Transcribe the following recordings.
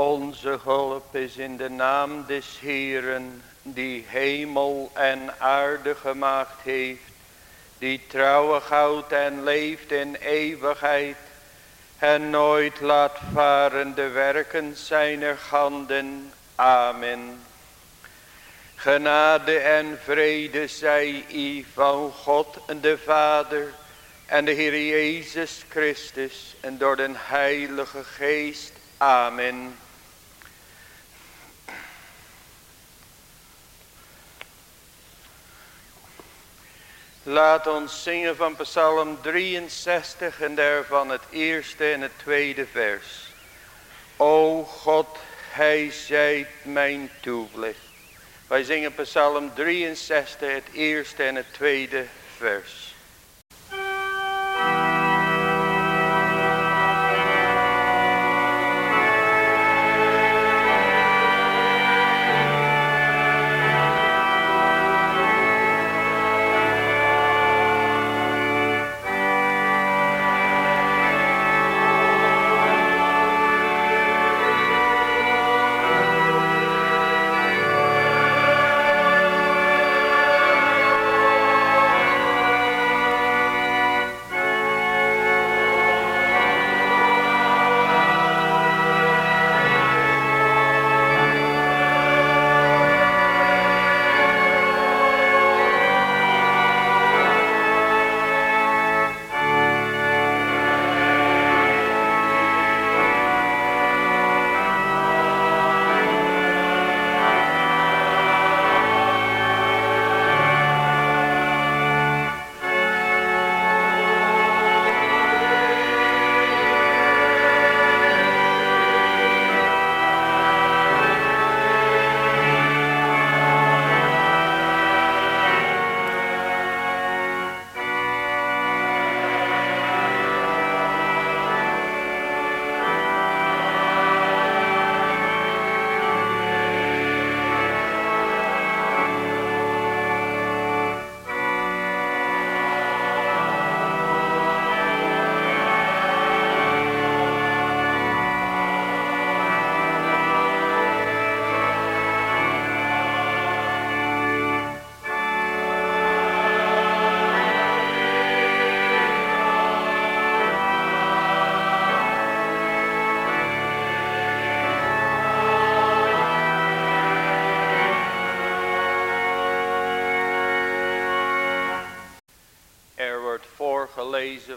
Onze hulp is in de naam des Heeren, die hemel en aarde gemaakt heeft, die trouwig houdt en leeft in eeuwigheid, en nooit laat varen de werken zijner handen. Amen. Genade en vrede zij u van God de Vader en de Heer Jezus Christus en door den Heilige Geest. Amen. Laat ons zingen van Psalm 63 en daarvan het eerste en het tweede vers. O God, Hij zijt mijn toevlucht. Wij zingen Psalm 63, het eerste en het tweede vers.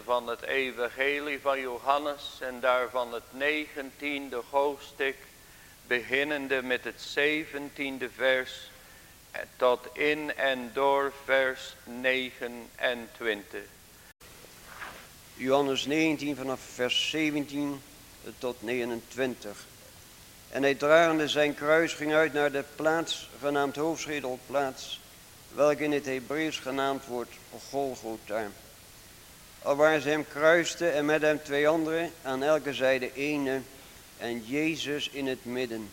Van het evangelie van Johannes en daarvan het negentiende hoofdstuk, beginnende met het zeventiende vers tot in en door vers 29. Johannes 19 vanaf vers 17 tot 29. En hij dragende zijn kruis ging uit naar de plaats genaamd hoofdschedelplaats, welke in het Hebreeuws genaamd wordt Golgotha. Waar ze hem kruisten en met hem twee anderen, aan elke zijde ene, en Jezus in het midden.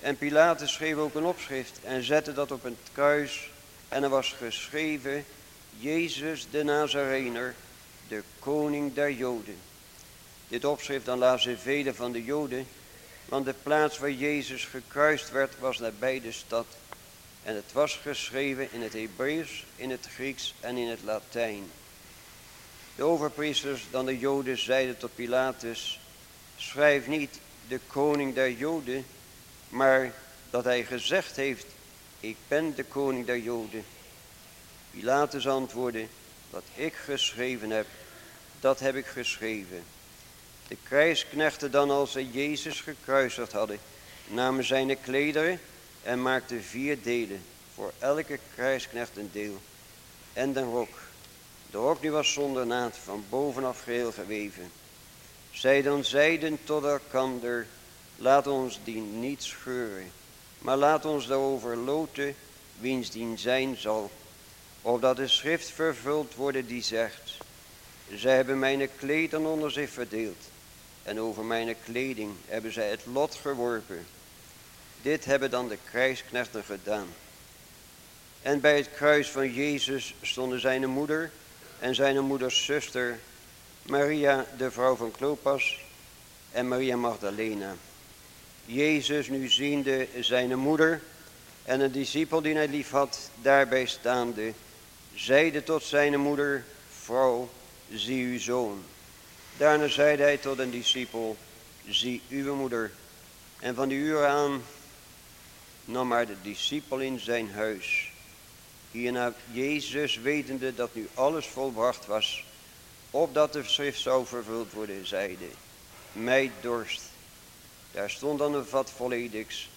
En Pilatus schreef ook een opschrift en zette dat op een kruis. En er was geschreven, Jezus de Nazarener, de koning der Joden. Dit opschrift dan lazen velen van de Joden, want de plaats waar Jezus gekruist werd was nabij de stad. En het was geschreven in het Hebreeuws, in het Grieks en in het Latijn. De overpriesters dan de Joden zeiden tot Pilatus, schrijf niet de koning der Joden, maar dat hij gezegd heeft, ik ben de koning der Joden. Pilatus antwoordde, wat ik geschreven heb, dat heb ik geschreven. De krijgsknechten dan als ze Jezus gekruisigd hadden, namen zijn klederen en maakten vier delen, voor elke krijgsknecht een deel, en den rok de nu was zonder naad van bovenaf geheel geweven. Zij dan zeiden tot elkander, laat ons die niet scheuren, maar laat ons daarover loten wiens dien zijn zal, opdat de schrift vervuld worden die zegt, zij hebben mijn klederen onder zich verdeeld, en over mijn kleding hebben zij het lot geworpen. Dit hebben dan de krijgsknechten gedaan. En bij het kruis van Jezus stonden zijn moeder en zijn moeders zuster Maria, de vrouw van Klopas, en Maria Magdalena. Jezus nu ziende zijn moeder en een discipel die hij lief had, daarbij staande, zeide tot zijn moeder, vrouw, zie uw zoon. Daarna zeide hij tot een discipel, zie uw moeder. En van die uur aan nam maar de discipel in zijn huis. Hierna Jezus, wetende dat nu alles volbracht was, opdat de schrift zou vervuld worden, zeide, mij dorst. Daar stond dan een vat vol ediks,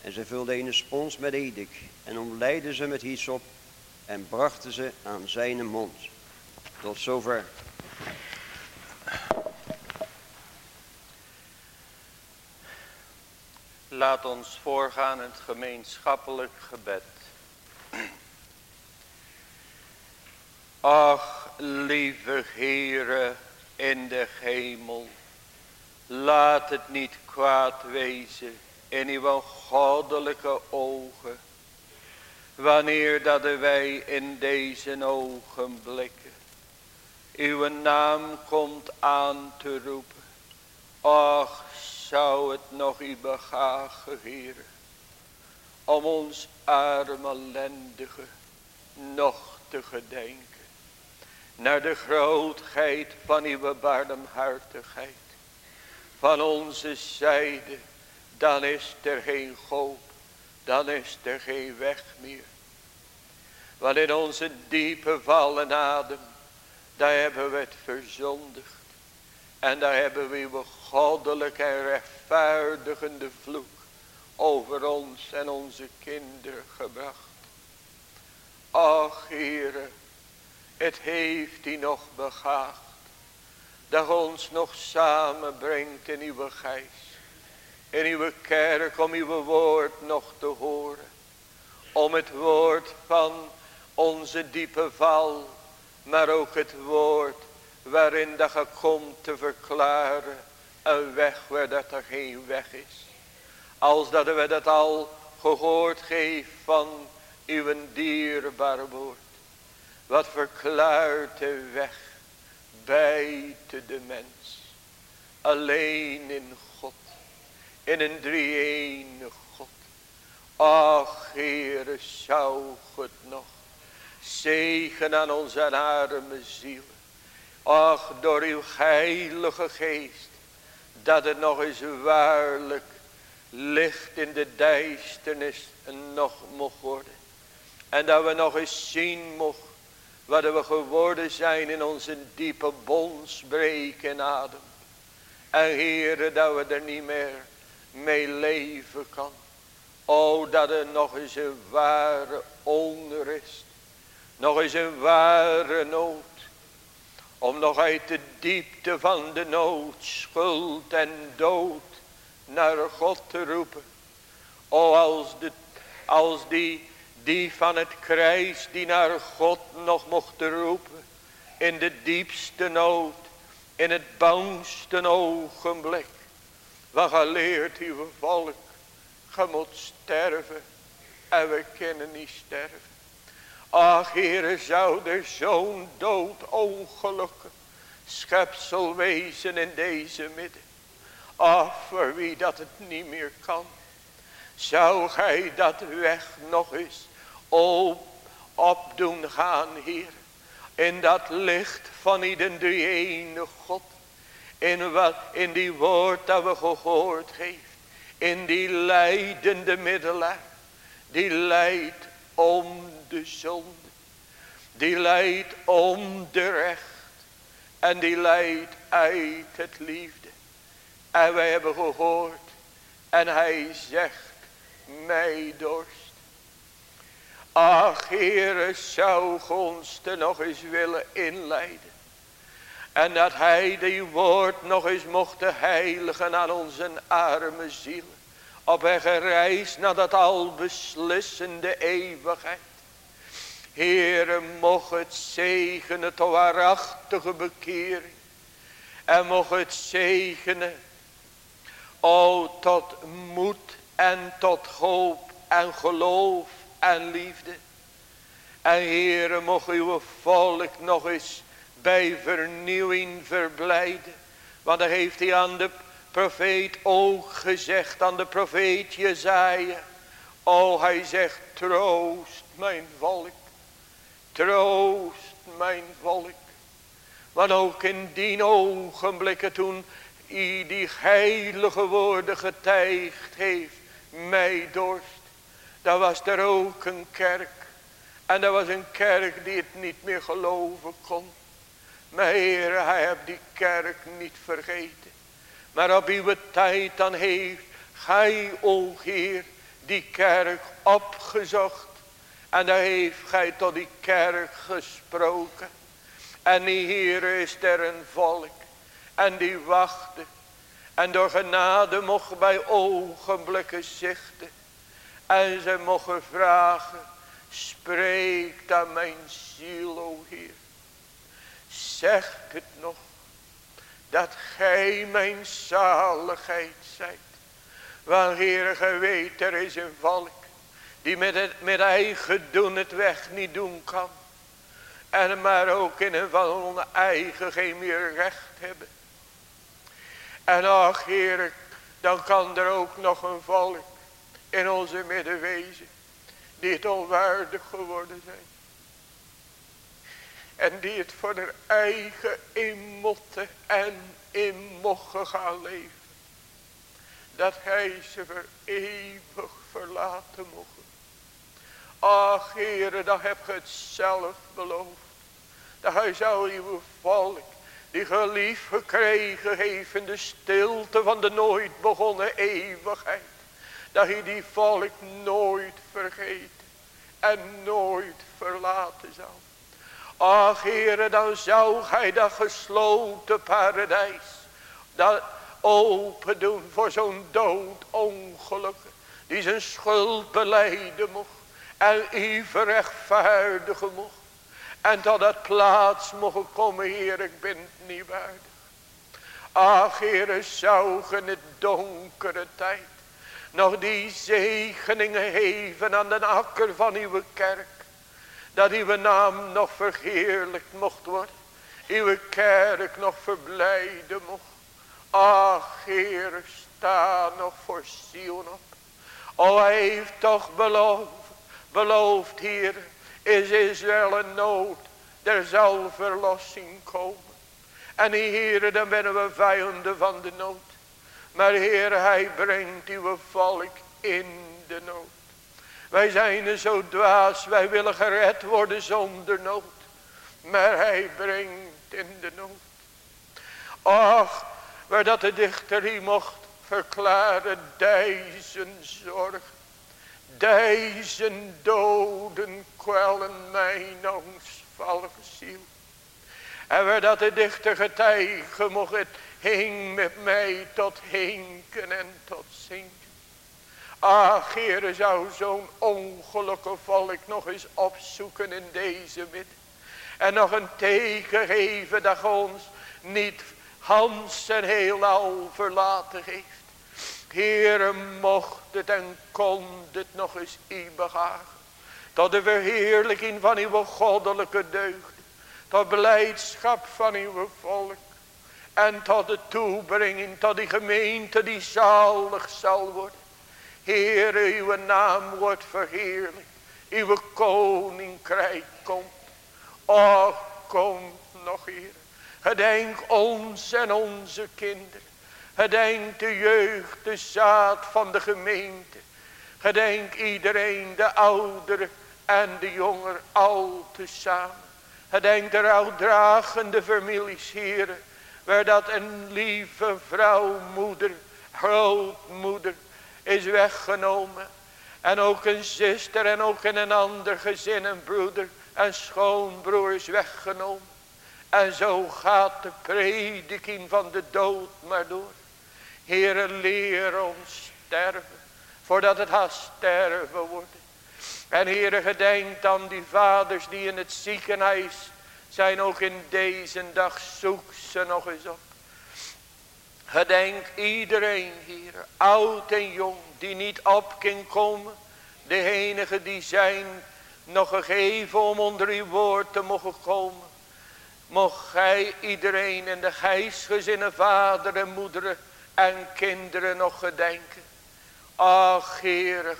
en ze vulde een spons met edik, en omleidde ze met hyssop, en brachten ze aan zijn mond. Tot zover. Laat ons voorgaan het gemeenschappelijk gebed. Ach, lieve Heere in de hemel, laat het niet kwaad wezen in uw goddelijke ogen, wanneer dat wij in deze ogenblikken uw naam komt aan te roepen. Ach, zou het nog u begagen, Heer, om ons arme ellendige nog te gedenken. Naar de grootheid van uw barmhartigheid. Van onze zijde, dan is er geen hoop, dan is er geen weg meer. Want in onze diepe vallen adem, daar hebben we het verzondigd. En daar hebben we uw goddelijke en rechtvaardigende vloek over ons en onze kinderen gebracht. Ach, Heere, het heeft u nog begaagd, dat ons nog samenbrengt in uw geest, in uw kerk, om uw woord nog te horen, om het woord van onze diepe val, maar ook het woord waarin dat je komt te verklaren een weg waar dat er geen weg is. Als dat we dat al gehoord geeft van uw dierbare woord. Wat verklaart de weg buiten de mens. Alleen in God. In een drie God. Ach, Heere, zou het nog. Zegen aan onze arme ziel. Ach, door uw heilige geest. Dat het nog eens waarlijk licht in de duisternis nog mocht worden. En dat we nog eens zien mochten wat we geworden zijn in onze diepe bondsbreek en adem. En Heere, dat we er niet meer mee leven kan. O, dat er nog eens een ware onrust. Nog eens een ware nood. Om nog uit de diepte van de nood, schuld en dood naar God te roepen. O, als, de, als die die van het kruis die naar God nog mocht roepen. In de diepste nood. In het bangste ogenblik. Wat geleerd uw volk. Ge moet sterven. En we kunnen niet sterven. Ach Heere zou er zo'n dood ongelukken. Schepsel wezen in deze midden. Ach voor wie dat het niet meer kan. Zou gij dat weg nog eens op, opdoen gaan, Heer. In dat licht van ieder die ene God. In, wat, in die woord dat we gehoord heeft. In die leidende middelaar. Die leidt om de zonde. Die leidt om de recht. En die leidt uit het liefde. En wij hebben gehoord. En hij zegt. Mij dorst. Ach, Heere, zou ons er nog eens willen inleiden. En dat hij die woord nog eens mocht heiligen aan onze arme ziel. Op weg reis naar dat al beslissende eeuwigheid. Heere, mocht het zegenen tot waarachtige bekering. En mocht het zegenen, o tot moed en tot hoop en geloof en liefde. En Heere, mocht uw volk nog eens bij vernieuwing verblijden. Want dan heeft hij aan de profeet ook gezegd aan de profeet Jezaja. Oh, hij zegt, troost mijn volk. Troost mijn volk. Want ook in die ogenblikken toen hij die heilige woorden getuigd heeft. Mij dorst. Daar was er ook een kerk. En dat was een kerk die het niet meer geloven kon. Maar Heer, hij heeft die kerk niet vergeten. Maar op uw tijd dan heeft gij, o Heer, die kerk opgezocht. En daar heeft gij tot die kerk gesproken. En die Heer is er een volk. En die wachtte. En door genade mocht bij ogenblikken zichten. En ze mochten vragen. Spreek aan mijn ziel, o Heer. Zegt het nog. Dat gij mijn zaligheid zijt. Want Heer, gij weet, er is een volk. Die met, het, met eigen doen het weg niet doen kan. En maar ook in een van eigen geen meer recht hebben. En ach Heer, dan kan er ook nog een volk in onze midden wezen. Die het onwaardig geworden zijn. En die het voor hun eigen in en in mochten gaan leven. Dat hij ze voor eeuwig verlaten mocht. Ach, heren, dan heb je het zelf beloofd. Dat hij zou uw volk, die geliefd gekregen heeft in de stilte van de nooit begonnen eeuwigheid. Dat hij die volk nooit vergeten en nooit verlaten zou. Ach, heren, dan zou hij dat gesloten paradijs, dat open doen voor zo'n dood ongeluk, die zijn schuld beleiden mocht en u verrechtvaardigen mocht. En tot dat plaats mogen komen, Heer, ik ben niet waardig. Ach, Heer, zou in het donkere tijd nog die zegeningen geven aan de akker van uw kerk. Dat uw naam nog verheerlijkt mocht worden. Uw kerk nog verblijden mocht. Ach, Heer, sta nog voor Sion op. O, hij heeft toch beloofd beloofd hier is Israël een nood. Er zal verlossing komen. En Heer, dan ben we vijanden van de nood. Maar Heer, hij brengt uw volk in de nood. Wij zijn er zo dwaas, wij willen gered worden zonder nood. Maar hij brengt in de nood. Ach, waar dat de dichter hier mocht verklaren, duizend zorgen Duizend doden kwellen mijn angstvallige ziel. En waar dat de dichter getuigen mocht, hing met mij tot hinken en tot zinken. Ach, Heere, zou zo'n ongelukkige volk nog eens opzoeken in deze midden. En nog een teken geven dat ons niet Hans en heelal verlaten heeft. Heere, mocht het en kon het nog eens u behagen. Tot de verheerlijking van uw goddelijke deugd. Tot blijdschap van uw volk. En tot de toebrenging tot die gemeente die zalig zal worden. Heere, uw naam wordt verheerlijk. Uw koninkrijk komt. Och, komt nog, Heer. Gedenk ons en onze kinderen. Gedenk de jeugd, de zaad van de gemeente. Gedenk iedereen, de ouderen en de jonger, al tezamen. Gedenk de rouwdragende families, heren. Waar dat een lieve vrouw, moeder, grootmoeder is weggenomen. En ook een zuster en ook in een ander gezin, een broeder en schoonbroer is weggenomen. En zo gaat de prediking van de dood maar door. Heere, leer ons sterven. Voordat het haast sterven wordt. En Heere, gedenk aan die vaders die in het ziekenhuis zijn. Ook in deze dag zoek ze nog eens op. Gedenk iedereen, Heere, oud en jong, die niet op kan komen. De enige die zijn nog gegeven om onder uw woord te mogen komen. Mocht gij iedereen in de geestgezinnen vader en moederen en kinderen nog gedenken. Ach, Heer,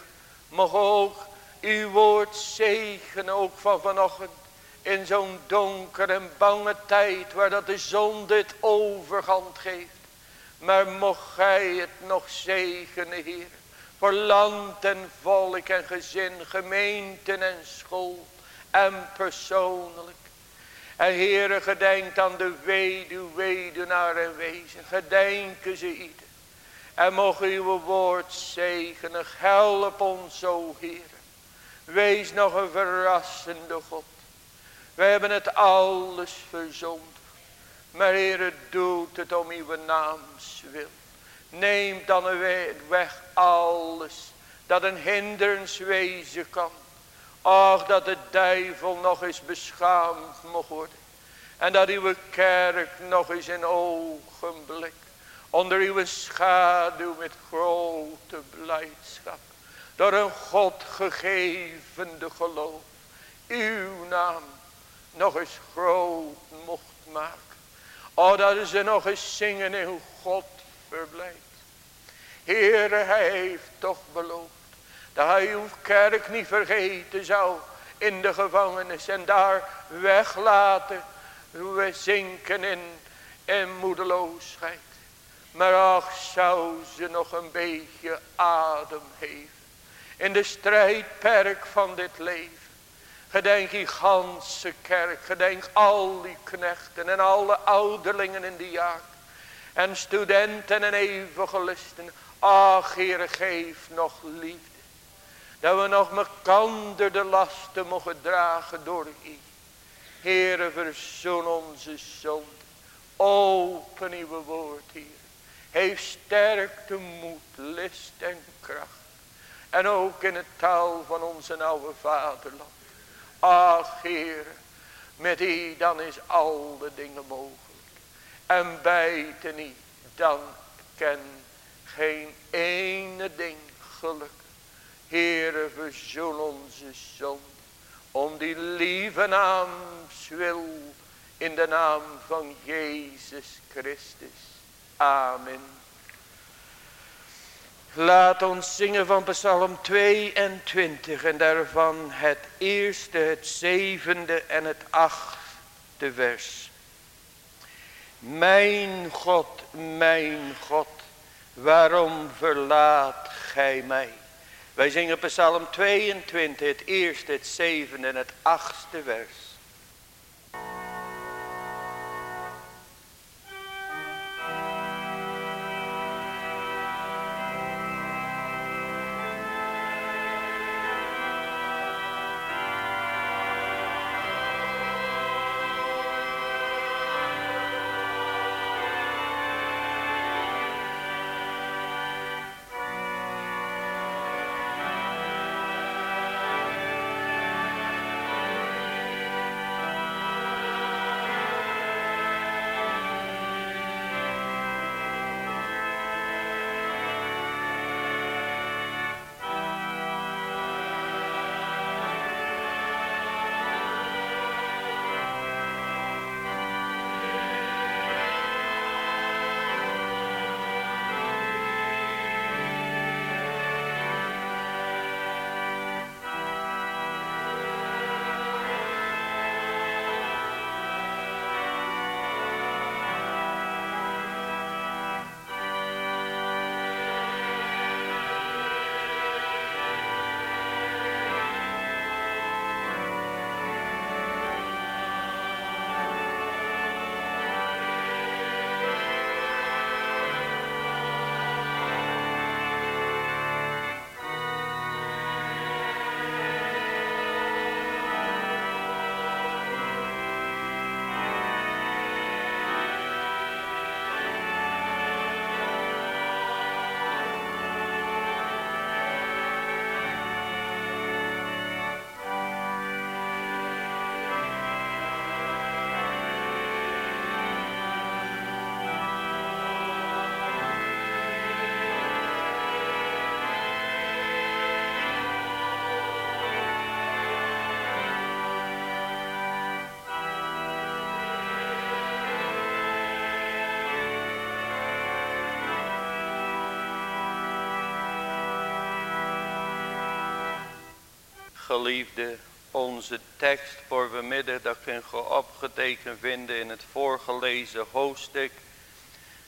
mag ook uw woord zegenen, ook van vanochtend. In zo'n donker en bange tijd, waar dat de zon dit overhand geeft. Maar mocht gij het nog zegenen, Heer. Voor land en volk en gezin, gemeenten en school en persoonlijk. En Heere, gedenkt aan de weduw, weduwnaar en wezen. Gedenken ze ieder. En mocht uw woord zegenen. Help ons zo, Heer. Wees nog een verrassende God. We hebben het alles verzond. Maar Heer, doet het om uw naams wil. Neem dan weg alles dat een hindernis wezen kan. Ach, dat de duivel nog eens beschaamd mocht worden. En dat uw kerk nog eens in ogenblik onder uw schaduw met grote blijdschap. Door een God gegevende geloof. Uw naam nog eens groot mocht maken. Oh, dat ze nog eens zingen in God verblijft. Heere, hij heeft toch beloofd. Dat hij uw kerk niet vergeten zou in de gevangenis. En daar weglaten. We zinken in, in moedeloosheid. Maar ach, zou ze nog een beetje adem geven. In de strijdperk van dit leven. Gedenk die ganse kerk. Gedenk al die knechten en alle ouderlingen in die jaar. En studenten en evangelisten. Ach, Heere, geef nog liefde. Dat we nog mekander de lasten mogen dragen door u. Heere, verzoen onze zonde. Open uw woord, Heer. Heeft sterkte, moed, list en kracht. En ook in het taal van onze oude vaderland. Ach, Heer, met u dan is al de dingen mogelijk. En bijten niet, dan ken geen ene ding geluk. Heere, verzoen onze zon. Om die lieve naams wil. In de naam van Jezus Christus. Amen. Laat ons zingen van Psalm 22 en daarvan het eerste, het zevende en het achtste vers. Mijn God, mijn God, waarom verlaat gij mij? Wij zingen Psalm 22, het eerste, het zevende en het achtste vers. Geliefde, onze tekst voor vanmiddag, dat kun je opgetekend vinden in het voorgelezen hoofdstuk.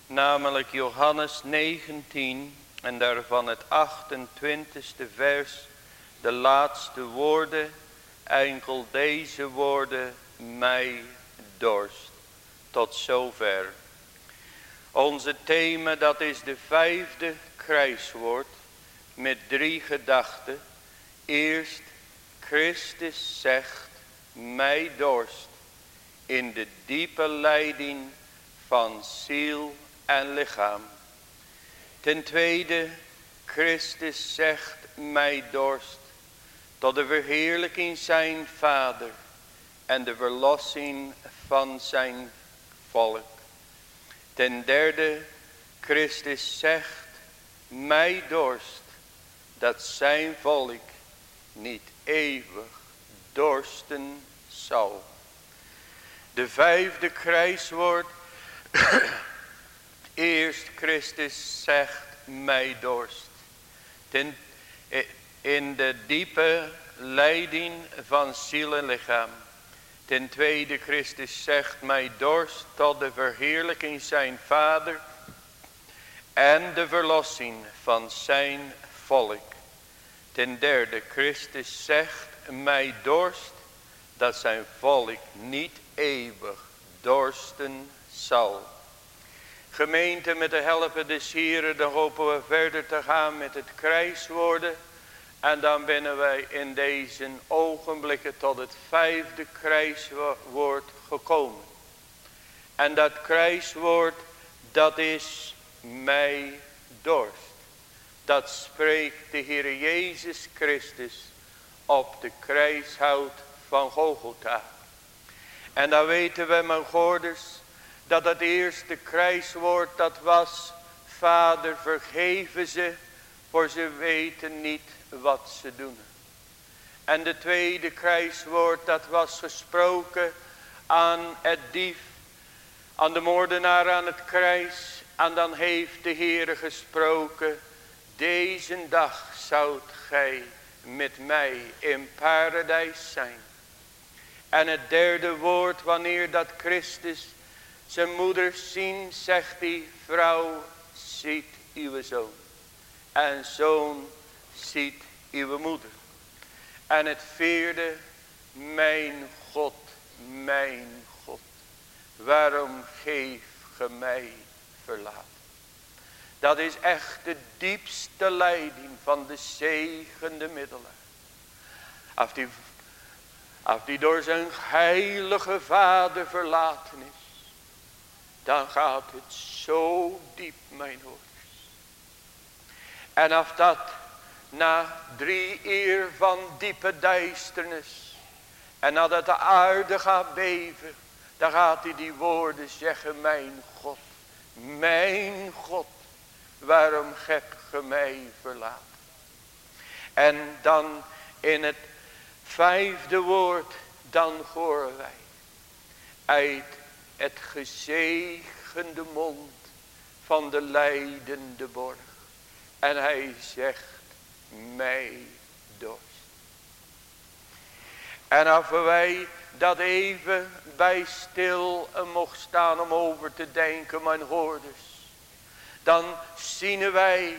Namelijk Johannes 19 en daarvan het 28ste vers, de laatste woorden, enkel deze woorden, mij dorst. Tot zover. Onze thema dat is de vijfde kruiswoord met drie gedachten. Eerst Christus zegt mij dorst in de diepe leiding van ziel en lichaam. Ten tweede Christus zegt mij dorst tot de verheerlijking zijn vader en de verlossing van zijn volk. Ten derde, Christus zegt, mij dorst, dat zijn volk niet eeuwig dorsten zal. De vijfde kruiswoord, eerst Christus zegt, mij dorst. Ten, in de diepe leiding van ziel en lichaam. Ten tweede, Christus zegt mij dorst tot de verheerlijking zijn vader en de verlossing van zijn volk. Ten derde, Christus zegt mij dorst dat zijn volk niet eeuwig dorsten zal. Gemeente met de helpen des Heren, dan hopen we verder te gaan met het kruiswoorden en dan binnen wij in deze ogenblikken tot het vijfde kruiswoord gekomen. En dat kruiswoord, dat is mij dorst. Dat spreekt de Heer Jezus Christus op de kruishout van Golgotha. En dan weten we, mijn goorders, dat het eerste kruiswoord dat was, Vader vergeven ze, voor ze weten niet wat ze doen. En de tweede kruiswoord dat was gesproken aan het dief, aan de moordenaar aan het kruis. En dan heeft de Heere gesproken, deze dag zoudt gij met mij in paradijs zijn. En het derde woord, wanneer dat Christus zijn moeder zien, zegt hij, vrouw, ziet uw zoon. En zoon, ziet uw moeder. En het vierde, mijn God, mijn God, waarom geef ge mij verlaat? Dat is echt de diepste leiding van de zegende middelen. Als die, als die door zijn heilige vader verlaten is, dan gaat het zo diep, mijn hoor. En als dat na drie eer van diepe duisternis. En nadat de aarde gaat beven. Dan gaat hij die woorden zeggen. Mijn God. Mijn God. Waarom hebt ge mij verlaten. En dan in het vijfde woord. Dan horen wij. Uit het gezegende mond van de leidende borg. En hij zegt mij dorst. En als wij dat even bij stil mocht staan om over te denken, mijn hoorders. Dan zien wij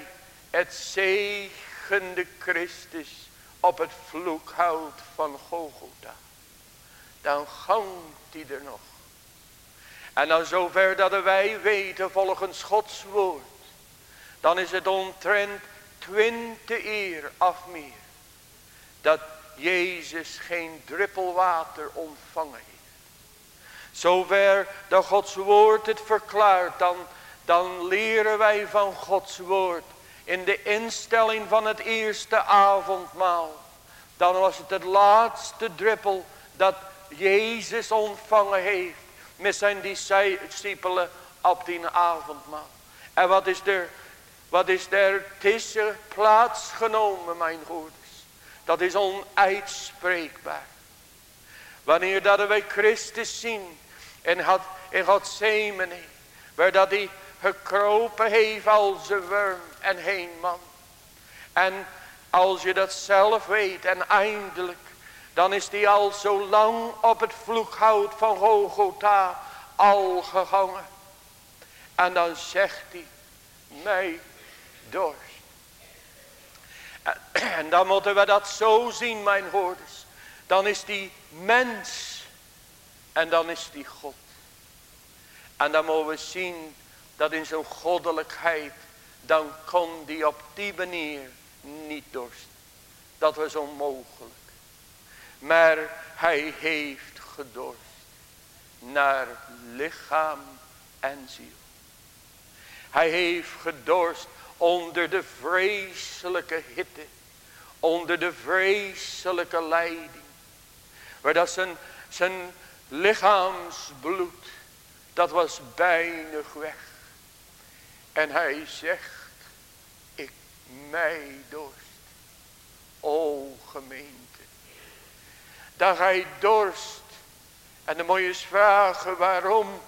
het zegende Christus op het vloekhout van Golgotha. Dan gangt hij er nog. En dan zover dat wij weten volgens Gods woord. Dan is het omtrent twintig eer af meer. Dat Jezus geen druppel water ontvangen heeft. Zover dat Gods woord het verklaart. Dan, dan leren wij van Gods woord. In de instelling van het eerste avondmaal. Dan was het het laatste druppel dat Jezus ontvangen heeft. Met zijn discipelen op die avondmaal. En wat is er wat is er tussen plaatsgenomen, mijn goeders. Dat is onuitspreekbaar. Wanneer dat wij Christus zien. En had in Gethsemane. Waar dat hij gekropen heeft als een worm en heen man. En Als je dat zelf weet en eindelijk. Dan is die al zo lang op het vloekhout van Golgotha al gegangen. En dan zegt hij. Mij dorst. En dan moeten we dat zo zien mijn hoorders. Dan is die mens. En dan is die God. En dan mogen we zien dat in zijn goddelijkheid. Dan kon die op die manier niet dorsten. Dat was onmogelijk. Maar hij heeft gedorst. Naar lichaam en ziel. Hij heeft gedorst onder de vreselijke hitte. Onder de vreselijke leiding. Waar dat zijn, zijn lichaamsbloed. Dat was bijna weg. En hij zegt. Ik mij dorst. O gemeente. Dat hij dorst. En dan moet je vragen waarom.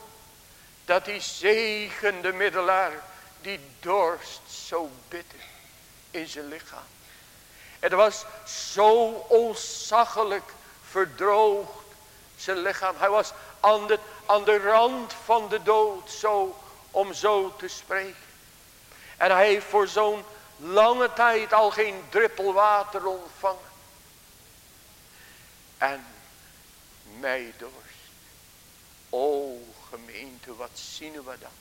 Dat die zegende middelaar. Die dorst zo bitter in zijn lichaam. Het was zo onzaggelijk verdroogd zijn lichaam. Hij was aan de, aan de rand van de dood zo om zo te spreken. En hij heeft voor zo'n lange tijd al geen druppel water ontvangen. En mij dorst. O gemeente, wat zien we dan?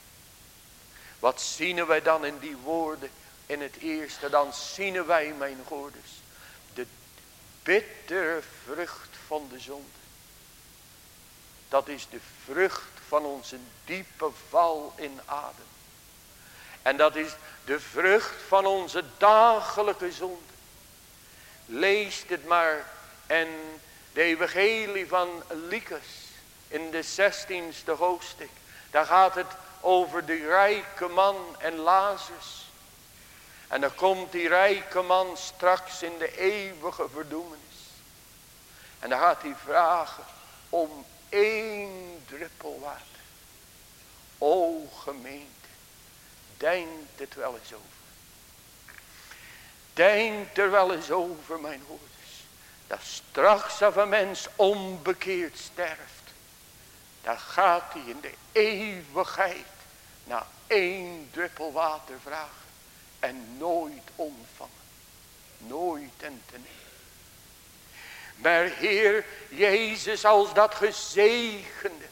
Wat zien wij dan in die woorden in het eerste? Dan zien wij, mijn hoorders, de bittere vrucht van de zonde. Dat is de vrucht van onze diepe val in adem. En dat is de vrucht van onze dagelijke zonde. Leest het maar en de evangelie van Lucas in de zestiende hoofdstuk. Daar gaat het over de rijke man en Lazarus. En dan komt die rijke man straks in de eeuwige verdoemenis. En dan gaat hij vragen om één druppel water. O gemeente, denk het wel eens over. Denk er wel eens over, mijn hoorders. Dat straks als een mens onbekeerd sterft. Dan gaat hij in de eeuwigheid naar één druppel water vragen. En nooit ontvangen. Nooit en te nemen. Maar Heer Jezus als dat gezegende.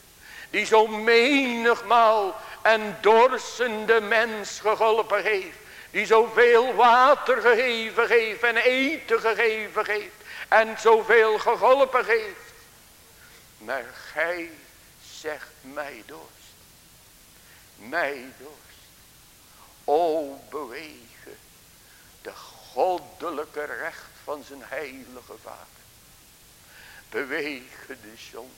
Die zo menigmaal en dorsende mens geholpen heeft. Die zoveel water gegeven heeft en eten gegeven heeft. En zoveel geholpen heeft. Maar gij zegt mij dorst. Mij dorst. O bewegen de goddelijke recht van zijn heilige vader. Bewegen de zonde.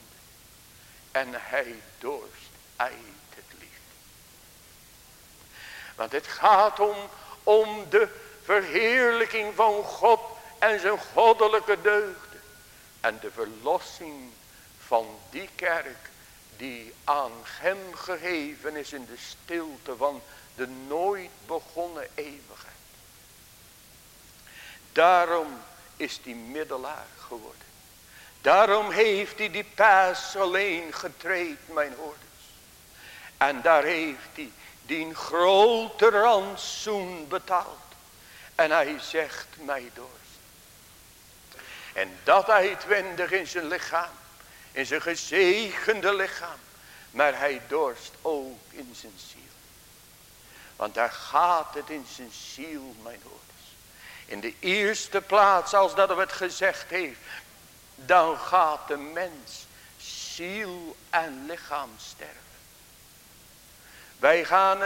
En hij dorst uit het liefde. Want het gaat om, om de verheerlijking van God en zijn goddelijke deugden. En de verlossing van die kerk die aan hem gegeven is in de stilte van de nooit begonnen eeuwigheid. Daarom is die middelaar geworden. Daarom heeft hij die paas alleen getreed, mijn hoorders. En daar heeft hij die grote rantsoen betaald. En hij zegt mij dorst. En dat uitwendig in zijn lichaam in zijn gezegende lichaam. Maar hij dorst ook in zijn ziel. Want daar gaat het in zijn ziel, mijn hoorders. In de eerste plaats, als dat het gezegd heeft. Dan gaat de mens ziel en lichaam sterven. Wij gaan,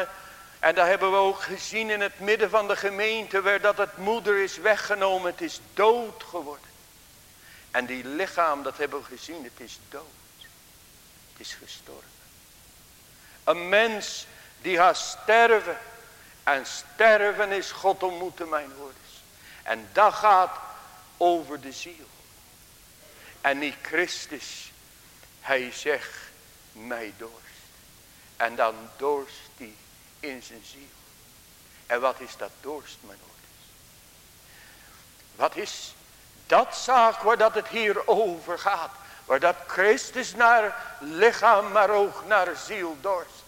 en dat hebben we ook gezien in het midden van de gemeente. Waar dat het moeder is weggenomen. Het is dood geworden. En die lichaam, dat hebben we gezien, het is dood. Het is gestorven. Een mens die gaat sterven. En sterven is God ontmoeten, mijn hoorders. En dat gaat over de ziel. En niet Christus. Hij zegt, mij dorst. En dan dorst hij in zijn ziel. En wat is dat dorst, mijn hoorders? Wat is dat zaak waar dat het hier over gaat. Waar dat Christus naar lichaam maar ook naar ziel dorst.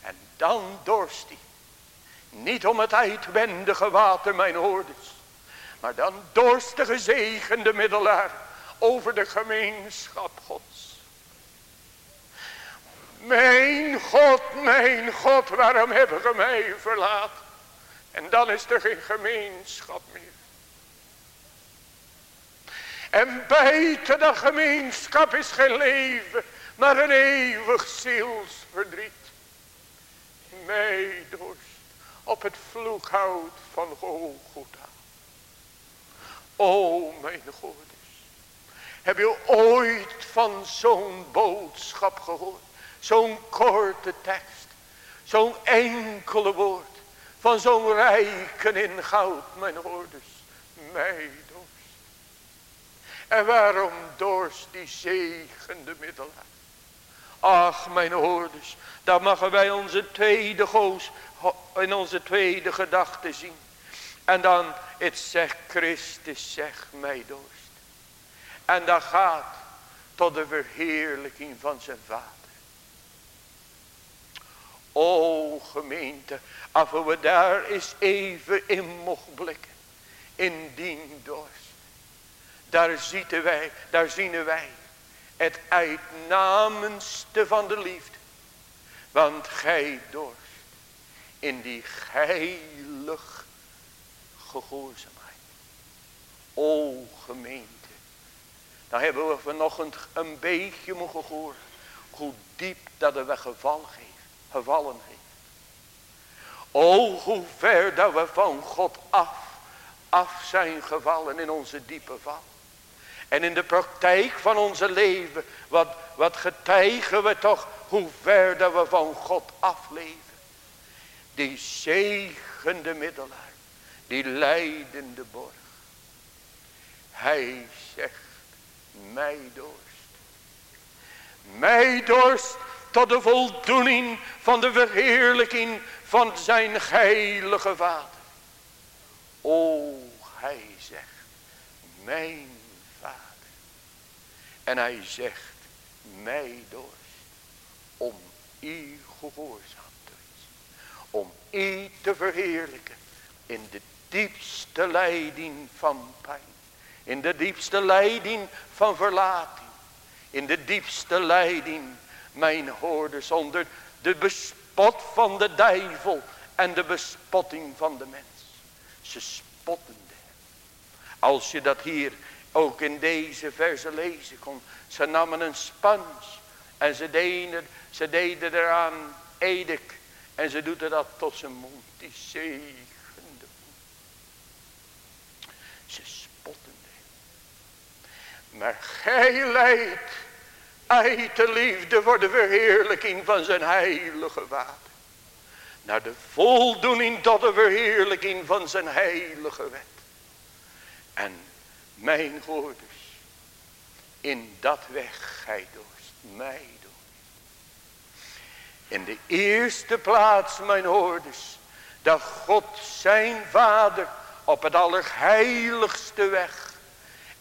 En dan dorst hij. Niet om het uitwendige water mijn hoorders. Maar dan dorst de gezegende middelaar over de gemeenschap Gods. Mijn God, mijn God, waarom hebben ge mij verlaten? En dan is er geen gemeenschap meer. En buiten de gemeenschap is geen leven, maar een eeuwig zielsverdriet. Mij dorst op het vloekhout van Golgotha. O mijn goeders, heb je ooit van zo'n boodschap gehoord? Zo'n korte tekst, zo'n enkele woord, van zo'n rijken in goud, mijn hoorders, mij en waarom dorst die zegende middelaar? Ach, mijn hoorders, daar mogen wij onze tweede goos in onze tweede gedachte zien. En dan, het zegt Christus, zeg mij dorst. En dat gaat tot de verheerlijking van zijn vader. O gemeente, als we daar eens even in mogen blikken. In die dorst. Daar zien wij, daar zien wij het uitnamenste van de liefde. Want gij dorst in die heilig gehoorzaamheid. O gemeente. Dan hebben we vanochtend een beetje mogen horen. Hoe diep dat we gevallen heeft, gevallen. O hoe ver dat we van God af, af zijn gevallen in onze diepe val. En in de praktijk van onze leven, wat, wat getuigen we toch hoe ver dat we van God afleven. Die zegende middelaar, die leidende borg. Hij zegt, mij dorst. Mij dorst tot de voldoening van de verheerlijking van zijn heilige vader. O, hij zegt, mijn en hij zegt, mij dorst om u gehoorzaam te wezen. Om u te verheerlijken in de diepste leiding van pijn. In de diepste leiding van verlating. In de diepste leiding, mijn hoorders, onder de bespot van de duivel en de bespotting van de mens. Ze spotten Als je dat hier ook in deze verse lezen kon. Ze namen een spans en ze deden, ze deden eraan edik. En ze doet dat tot zijn mond. Die Ze spotten. Maar gij leidt uit de liefde voor de verheerlijking van zijn heilige water. Naar de voldoening tot de verheerlijking van zijn heilige wet. En mijn hoorders, in dat weg gij dorst, mij dorst. In de eerste plaats, mijn hoorders, dat God zijn vader op het allerheiligste weg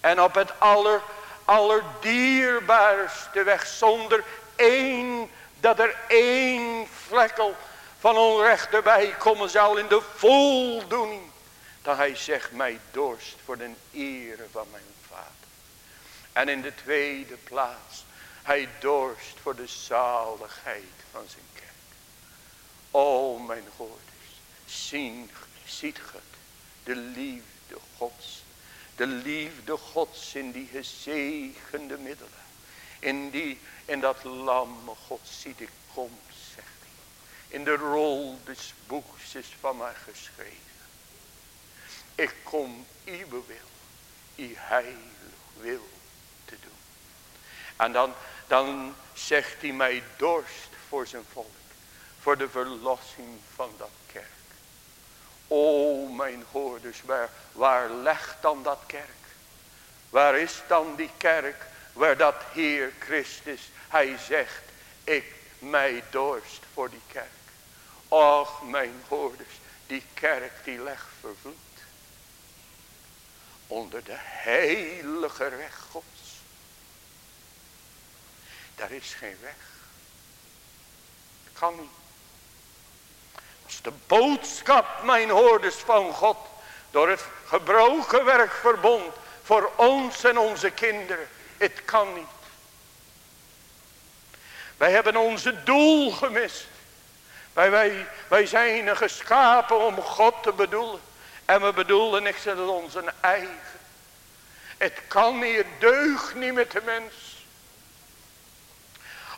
en op het aller, allerdierbaarste weg zonder één, dat er één vlekkel van onrecht erbij komen zal in de voldoening dat hij zegt mij dorst voor de ere van mijn vader. En in de tweede plaats, hij dorst voor de zaligheid van zijn kerk. O mijn hoorders, zien, ziet God, de liefde gods. De liefde gods in die gezegende middelen. In, die, in dat lamme God ziet ik kom, zegt hij. In de rol des boeks is van mij geschreven. Ik kom uw wil, uw heilig wil te doen. En dan, dan zegt hij mij dorst voor zijn volk. Voor de verlossing van dat kerk. O mijn hoorders, waar, waar legt dan dat kerk? Waar is dan die kerk waar dat Heer Christus, hij zegt, ik mij dorst voor die kerk. Och mijn hoorders, die kerk die legt vervloed. onder de heilige recht Gods. Daar is geen weg. Kan niet. Als de boodschap, mijn hoorders van God, door het gebroken werk verbond voor ons en onze kinderen. Het kan niet. Wij hebben onze doel gemist. Wij, wij, wij zijn geschapen om God te bedoelen. En we bedoelen niks dan onze eigen. Het kan niet, het deugt niet met de mens.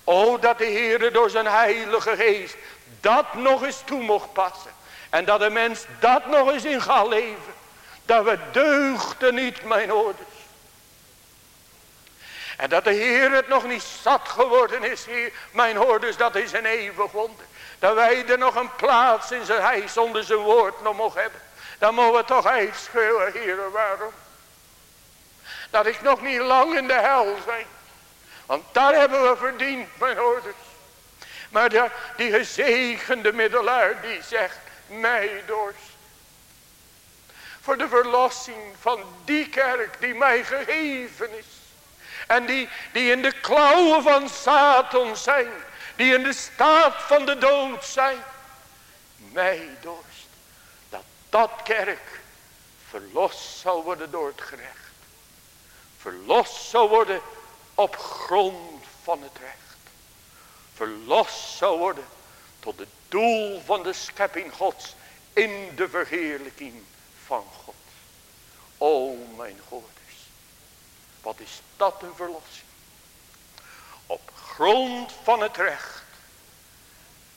O, dat de Heer door zijn heilige geest dat nog eens toe mocht passen. En dat de mens dat nog eens in gaat leven. Dat we deugden niet, mijn ouders. En dat de Heer het nog niet zat geworden is hier, mijn hoorders, dat is een eeuwig wonder. Dat wij er nog een plaats in zijn huis zonder zijn woord nog mogen hebben. Dan mogen we toch uitschreeuwen, Heer, waarom? Dat ik nog niet lang in de hel zijn. Want daar hebben we verdiend, mijn hoorders. Maar die gezegende middelaar die zegt, mij dorst. Voor de verlossing van die kerk die mij gegeven is. En die, die in de klauwen van Satan zijn. Die in de staat van de dood zijn. Mij dorst. Dat dat kerk verlost zal worden door het gerecht. Verlost zal worden op grond van het recht. Verlost zal worden tot het doel van de schepping gods. In de verheerlijking van God. O mijn God. Wat is dat een verlossing? Op grond van het recht.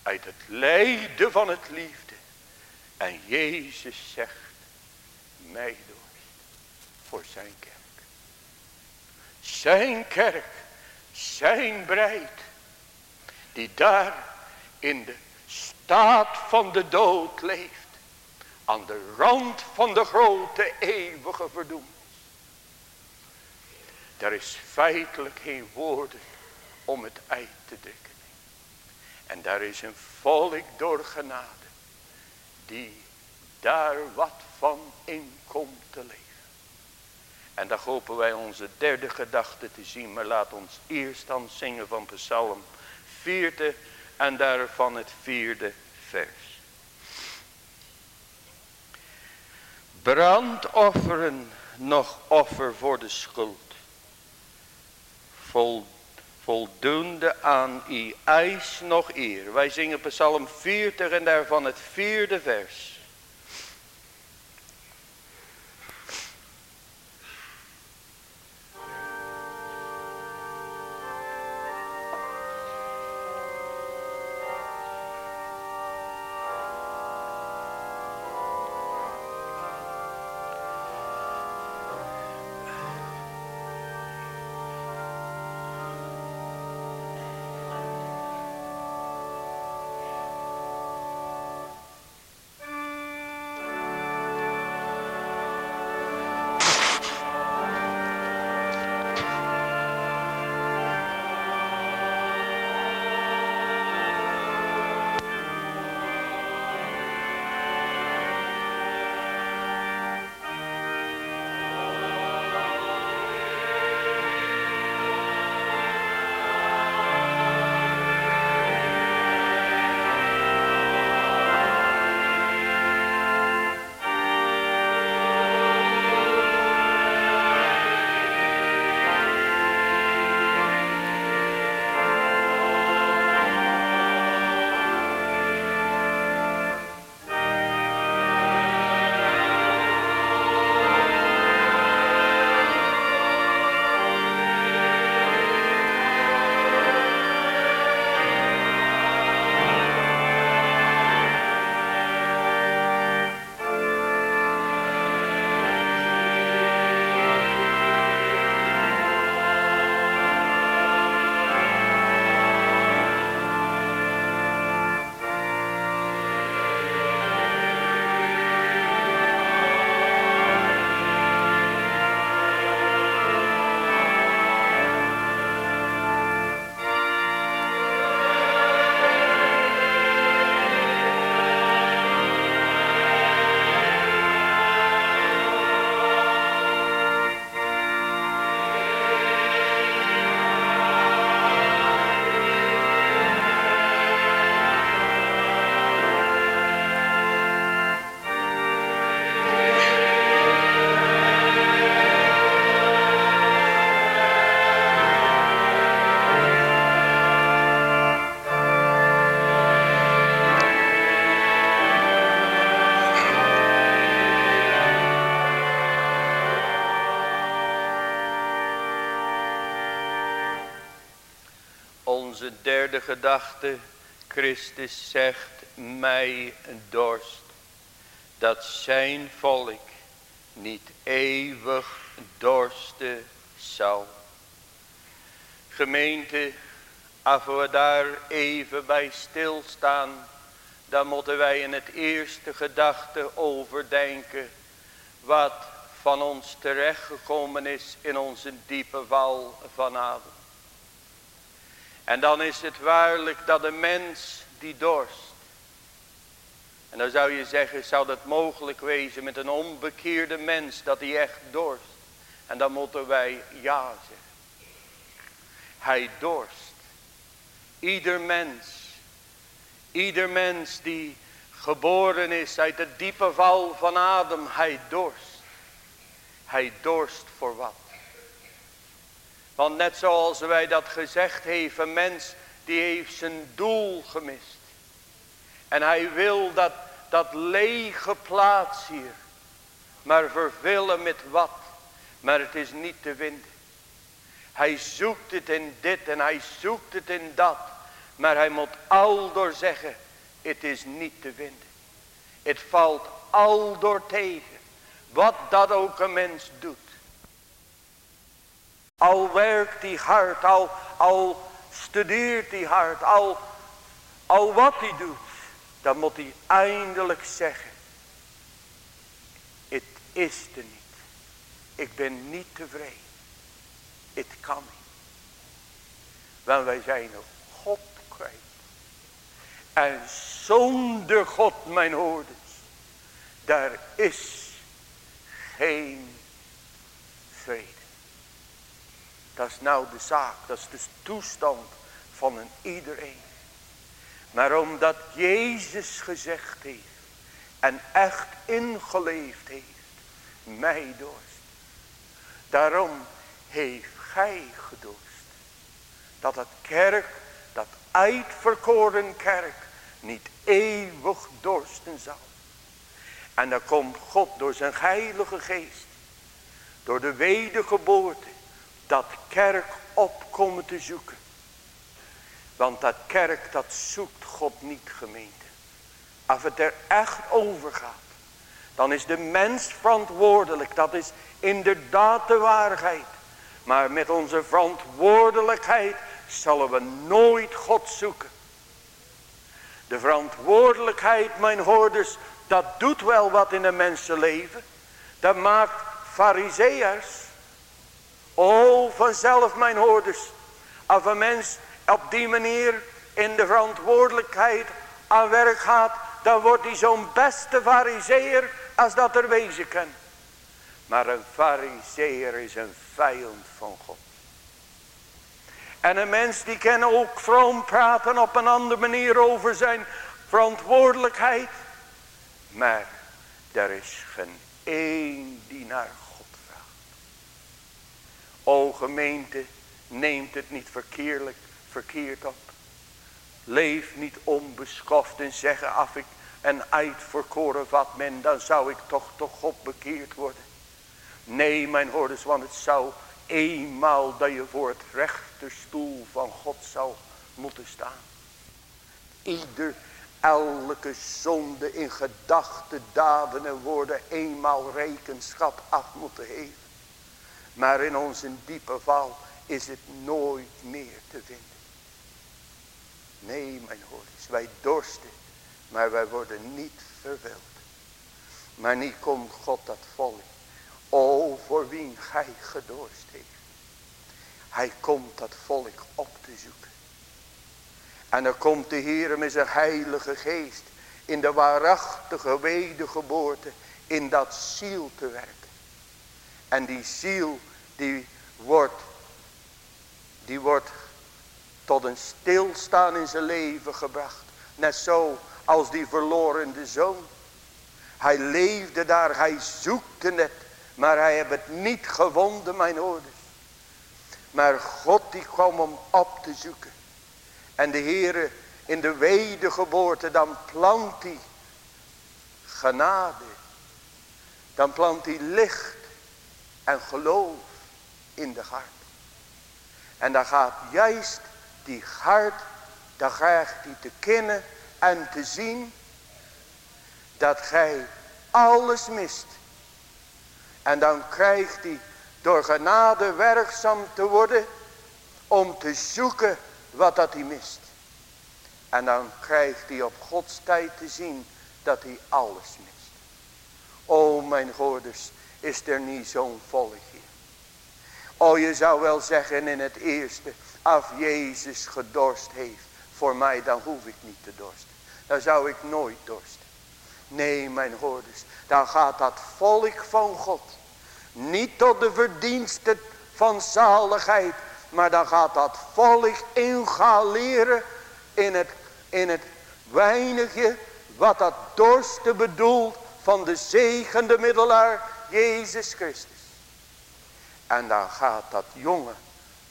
Uit het lijden van het liefde. En Jezus zegt. Mij dorst. Voor zijn kerk. Zijn kerk. Zijn breid. Die daar in de staat van de dood leeft. Aan de rand van de grote eeuwige verdoemenis. Er is feitelijk geen woorden om het uit te drukken. En daar is een volk door genade. Die daar wat van in komt te leven. En daar hopen wij onze derde gedachte te zien. Maar laat ons eerst dan zingen van Psalm vierde en daarvan het vierde vers. Brandofferen nog offer voor de schuld vol, voldoende aan i eis nog eer. Wij zingen psalm 40 en daarvan het vierde vers. Derde gedachte. Christus zegt mij dorst. Dat zijn volk niet eeuwig dorsten zal. Gemeente, als we daar even bij stilstaan, dan moeten wij in het eerste gedachte overdenken wat van ons terechtgekomen is in onze diepe val van. En dan is het waarlijk dat de mens die dorst. En dan zou je zeggen, zou dat mogelijk wezen met een onbekeerde mens dat hij echt dorst. En dan moeten wij ja zeggen. Hij dorst. Ieder mens. Ieder mens die geboren is uit de diepe val van adem. Hij dorst. Hij dorst voor wat? Want net zoals wij dat gezegd hebben, een mens die heeft zijn doel gemist. En hij wil dat, dat lege plaats hier maar vervullen met wat. Maar het is niet te vinden. Hij zoekt het in dit en hij zoekt het in dat. Maar hij moet al door zeggen, het is niet te vinden. Het valt al door tegen. Wat dat ook een mens doet. Al werkt hij hard, al, al studeert hij hard, al, al wat hij doet. Dan moet hij eindelijk zeggen. Het is er niet. Ik ben niet tevreden. Het kan niet. Want wij zijn God kwijt. En zonder God, mijn hoorders, daar is geen vrede. Dat is nou de zaak, dat is de toestand van een iedereen. Maar omdat Jezus gezegd heeft en echt ingeleefd heeft, mij dorst. Daarom heeft gij gedorst. Dat het kerk, dat uitverkoren kerk, niet eeuwig dorsten zal. En dan komt God door zijn heilige geest. Door de wedergeboorte. Dat kerk opkomen te zoeken. Want dat kerk dat zoekt God niet gemeente. Als het er echt over gaat. Dan is de mens verantwoordelijk. Dat is inderdaad de waarheid. Maar met onze verantwoordelijkheid zullen we nooit God zoeken. De verantwoordelijkheid, mijn hoorders, dat doet wel wat in een mensenleven. Dat maakt fariseërs. Oh, vanzelf mijn hoorders. Als een mens op die manier in de verantwoordelijkheid aan werk gaat. Dan wordt hij zo'n beste fariseer als dat er wezen kan. Maar een fariseer is een vijand van God. En een mens die kan ook vroom praten op een andere manier over zijn verantwoordelijkheid. Maar er is geen één die naar. O gemeente, neemt het niet verkeerlijk, verkeerd op. Leef niet onbeschoft en zeggen af ik en uitverkoren wat men, dan zou ik toch toch God bekeerd worden. Nee, mijn hoorders, want het zou eenmaal dat je voor het rechterstoel van God zou moeten staan. Ieder elke zonde in gedachten, daden en woorden eenmaal rekenschap af moeten geven. Maar in onze diepe val is het nooit meer te vinden. Nee, mijn hoorders, wij dorsten, maar wij worden niet vervuld. Maar niet komt God dat volk. O, voor wie gij gedorst heeft. Hij komt dat volk op te zoeken. En dan komt de Heer met zijn heilige geest in de waarachtige wedergeboorte in dat ziel te werken. En die ziel die wordt, die wordt tot een stilstaan in zijn leven gebracht. Net zo als die verloren zoon. Hij leefde daar, hij zoekte het, maar hij heeft het niet gewonden, mijn ouders. Maar God die kwam om op te zoeken. En de Heere in de wedergeboorte, dan plant hij genade. Dan plant hij licht en geloof in de hart. En dan gaat juist die gaat, dan krijgt hij te kennen en te zien dat gij alles mist. En dan krijgt hij door genade werkzaam te worden om te zoeken wat dat hij mist. En dan krijgt hij op Gods tijd te zien dat hij alles mist. O mijn goeders, is er niet zo'n volk hier. O je zou wel zeggen in het eerste, als Jezus gedorst heeft voor mij, dan hoef ik niet te dorsten. Dan zou ik nooit dorsten. Nee, mijn hoorders, dan gaat dat volk van God niet tot de verdiensten van zaligheid, maar dan gaat dat volk ingaleren in het, in het weinige wat dat dorsten bedoelt van de zegende middelaar Jezus Christus. En dan gaat dat jongen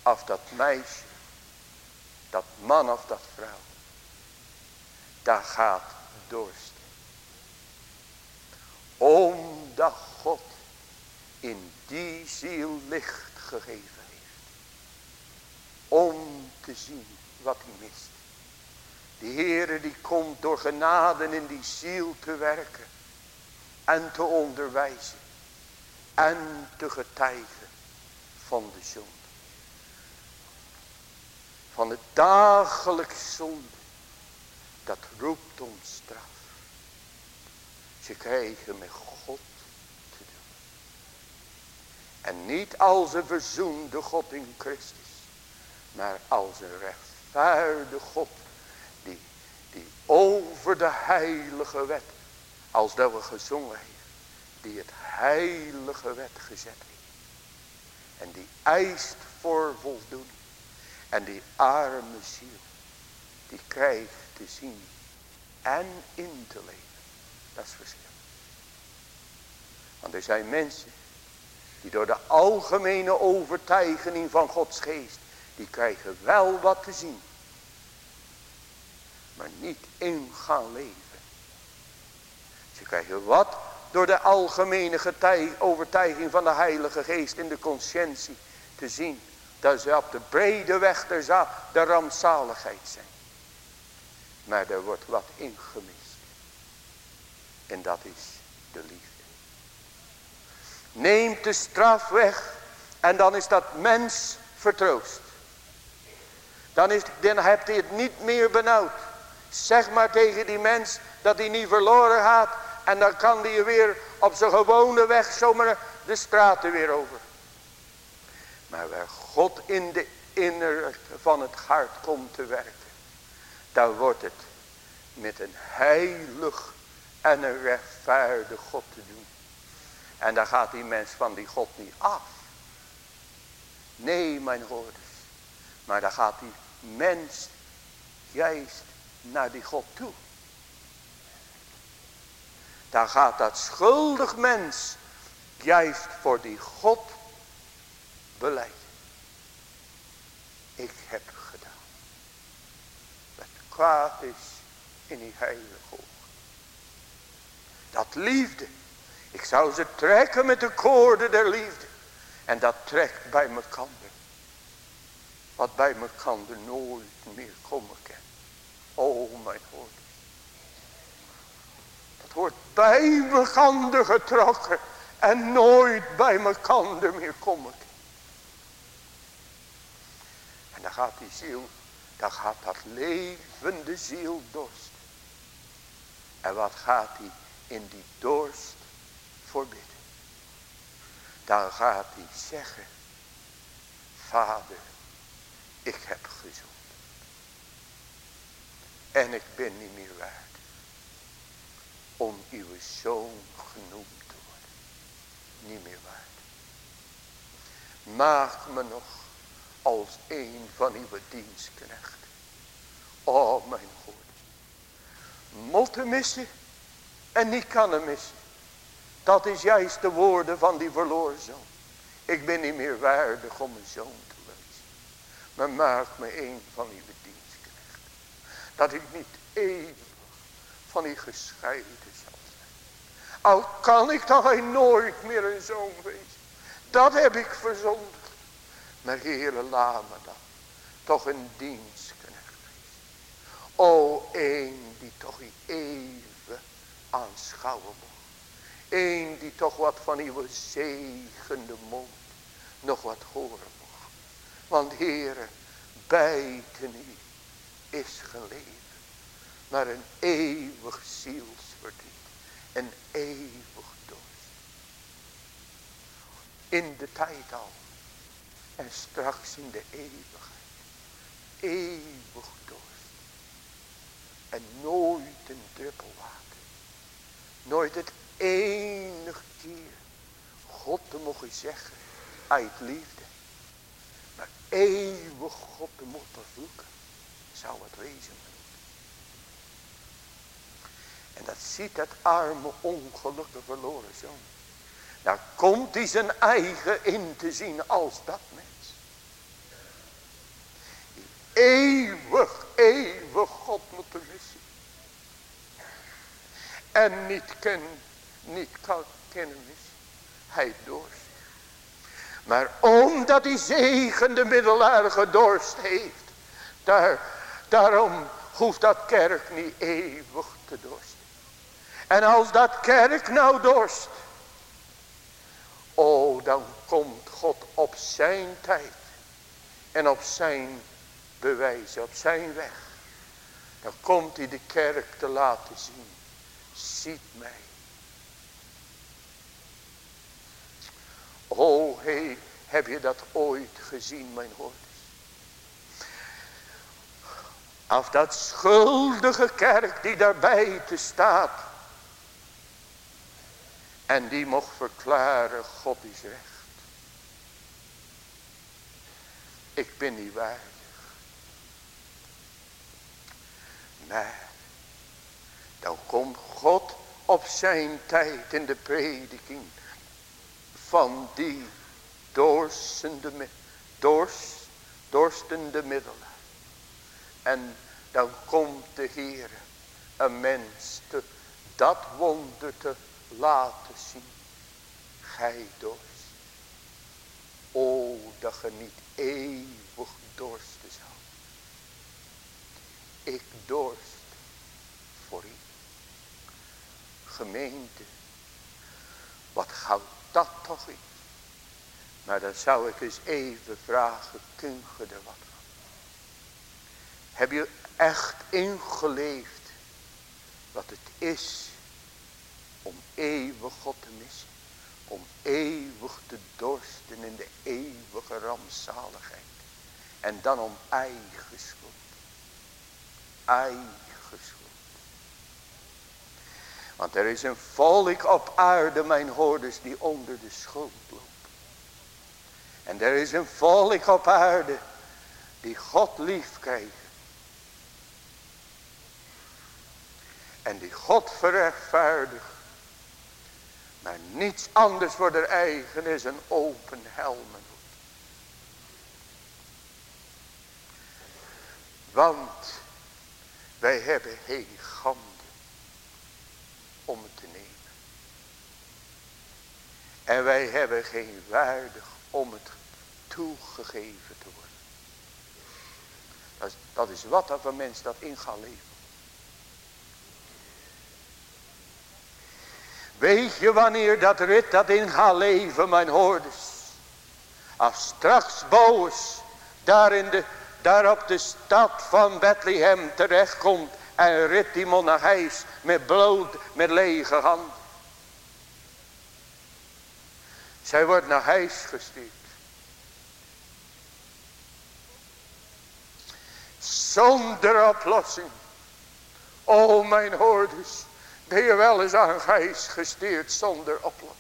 of dat meisje, dat man of dat vrouw, daar gaat dorsten. Omdat God in die ziel licht gegeven heeft. Om te zien wat hij mist. De Heere die komt door genade in die ziel te werken. En te onderwijzen. En te getuigen van de zonde. Van het dagelijks zonde. Dat roept om straf. Ze krijgen met God te doen. En niet als een verzoende God in Christus. Maar als een rechtvaardige God. Die, die over de heilige wet. Als dat we gezongen heeft. Die het heilige wet gezet heeft. En die eist voor voldoening. En die arme ziel. Die krijgt te zien. En in te leven. Dat is verschil. Want er zijn mensen die door de algemene overtuiging van Gods geest, die krijgen wel wat te zien. Maar niet in gaan leven. Ze krijgen wat door de algemene overtuiging van de Heilige Geest in de conscientie te zien. Dat ze op de brede weg der de rampzaligheid zijn. Maar er wordt wat ingemist. En dat is de liefde. Neemt de straf weg. En dan is dat mens vertroost. Dan, is, dan hebt hij het niet meer benauwd. Zeg maar tegen die mens dat hij niet verloren gaat. En dan kan hij weer op zijn gewone weg zomaar de straten weer over. Maar waar God in de inner van het hart komt te werken. Dan wordt het met een heilig en een rechtvaardig God te doen. En dan gaat die mens van die God niet af. Nee, mijn hoorders. Maar dan gaat die mens juist naar die God toe. Dan gaat dat schuldig mens juist voor die God beleid. Ik heb gedaan. Wat kwaad is in die heilige ogen. Dat liefde ik zou ze trekken met de koorden der liefde. En dat trekt bij elkaar. Wat bij elkaar nooit meer komen kan. Oh mijn hoorders. Dat wordt bij elkaar getrokken. En nooit bij elkaar meer komen kan. En dan gaat die ziel. Dan gaat dat levende ziel dorst. En wat gaat die in die dorst voorbidden. Dan gaat hij zeggen. Vader, ik heb gezond. En ik ben niet meer waard. Om uw zoon genoemd te worden. Niet meer waard. Maak me nog als een van uw dienstknechten. Oh mijn God. Motten missen en niet kan missen. Dat is juist de woorden van die verloren zoon. Ik ben niet meer waardig om een zoon te wezen. Maar maak me een van uw dienstknechten. Dat ik niet eeuwig van u gescheiden zal zijn. Al kan ik dan nooit meer een zoon wezen. Dat heb ik verzondigd. Maar Heere, laat me dan. toch een dienstknecht is. O, een die toch even aanschouwen mocht. Een die toch wat van uw zegende mond nog wat horen mocht. Want Heere, buiten u is geleefd. Maar een eeuwig zielsverdriet. Een eeuwig dorst. In de tijd al. En straks in de eeuwigheid. Eeuwig dorst. En nooit een druppel water. Nooit het enig keer God te mogen zeggen uit liefde. Maar eeuwig God te moeten vloeken. Zou het wezen. En dat ziet het arme ongelukkige verloren zoon. Daar komt hij zijn eigen in te zien als dat mens. Die eeuwig, eeuwig God moeten missen. En niet, ken, niet kan kennen missen. Hij dorst. Maar omdat die zegende middelaar gedorst heeft. Daar, daarom hoeft dat kerk niet eeuwig te dorsten. En als dat kerk nou dorst. Oh, dan komt God op zijn tijd. En op zijn bewijs, op zijn weg. Dan komt hij de kerk te laten zien. Ziet mij. Oh, hey, heb je dat ooit gezien, mijn hoorders? Af dat schuldige kerk die daarbij te staat. En die mocht verklaren, God is recht. Ik ben niet waardig. Maar, dan komt God op zijn tijd in de prediking van die dorstende, dorst, dorstende middelen. En dan komt de Heer een mens te, dat wonder te laten zien. Gij dorst. O, dat je niet eeuwig dorsten zou. Ik dorst voor u. Gemeente, wat houdt dat toch in? Maar dan zou ik eens even vragen, kun je er wat van? Heb je echt ingeleefd wat het is om eeuwig God te missen. Om eeuwig te dorsten in de eeuwige rampzaligheid. En dan om eigen schuld. Eigen schuld. Want er is een volk op aarde, mijn hoorders, die onder de schuld lopen. En er is een volk op aarde, die God lief krijgt. En die God verrechtvaardigt. Maar niets anders voor de eigen is een open helmen. Want wij hebben geen ganden om het te nemen. En wij hebben geen waardig om het toegegeven te worden. Dat is, dat is wat er van mens dat in gaat leven. Weet je wanneer dat rit dat in gaat leven, mijn hoorders? Als straks boos daar, in de, daar op de stad van Bethlehem terechtkomt. En rit die huis met bloot, met lege hand. Zij wordt naar huis gestuurd. Zonder oplossing. O mijn hoorders. Ben je wel eens aan gijs gestuurd zonder oplossing.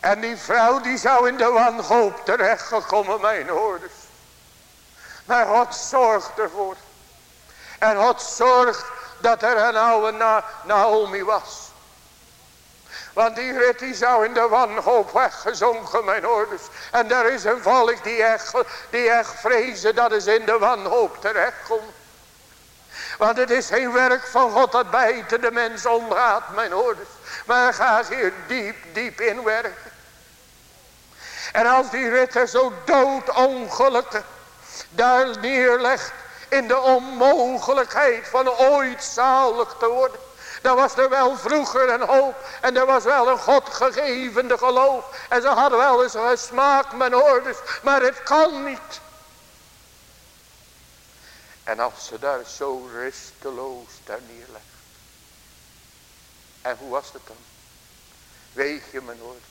En die vrouw die zou in de wanhoop terechtgekomen mijn hoorders. Maar God zorgt ervoor. En God zorgt dat er een oude Naomi was. Want die rit die zou in de wanhoop weggezonken mijn ouders. En er is een volk die echt, die echt vrezen dat is in de wanhoop terechtkomt. Want het is geen werk van God dat buiten de mens omgaat mijn ouders. Maar gaat hier diep, diep in werken. En als die ritter zo doodongelukkig daar neerlegt in de onmogelijkheid van ooit zalig te worden. Dan was er wel vroeger een hoop en er was wel een Godgegevende geloof. En ze hadden wel eens een smaak mijn orders, maar het kan niet. En als ze daar zo rusteloos daar neerlegt. En hoe was het dan? Weet je mijn orders?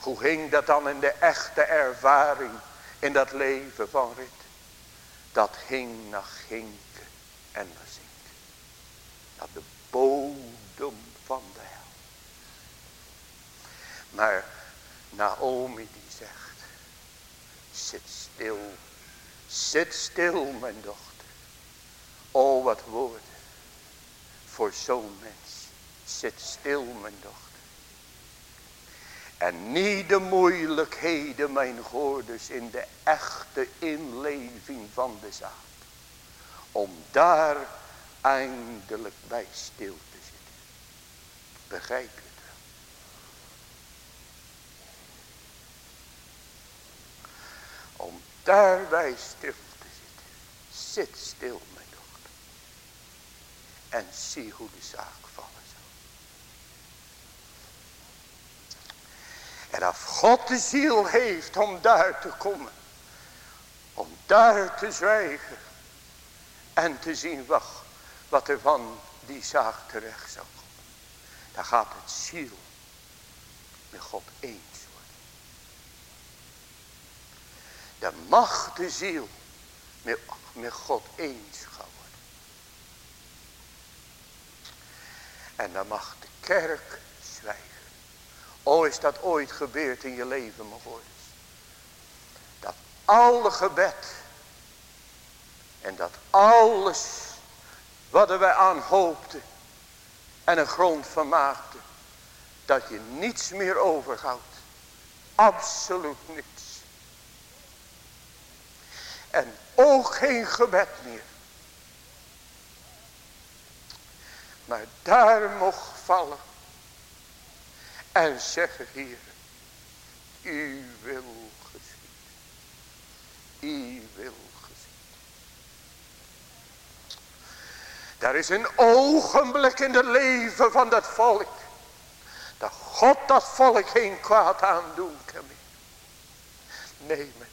Hoe ging dat dan in de echte ervaring in dat leven van Rit? Dat ging naar ginken en naar zinken. Naar de bodem van de hel. Maar Naomi die zegt. Zit stil. Zit stil mijn dochter. O wat woorden. Voor zo'n mens. Zit stil mijn dochter. En niet de moeilijkheden, mijn goorders, in de echte inleving van de zaad. Om daar eindelijk bij stil te zitten. Begrijp je Om daarbij stil te zitten. Zit stil, mijn dochter. En zie hoe de zaak En als God de ziel heeft om daar te komen. Om daar te zwijgen. En te zien wat, wat er van die zaak terecht zou komen. Dan gaat het ziel met God eens worden. Dan mag de ziel met, met God eens gaan worden. En dan mag de kerk zwijgen. O is dat ooit gebeurd in je leven mijn voorders. Dat alle gebed. En dat alles wat wij aan hoopten. En een grond van maakten. Dat je niets meer overhoudt. Absoluut niets. En ook geen gebed meer. Maar daar mocht vallen en zeggen, Heer, u wil geschieden. U wil geschieden. Daar is een ogenblik in het leven van dat volk. Dat God dat volk geen kwaad aandoen kan meer. Nee, mijn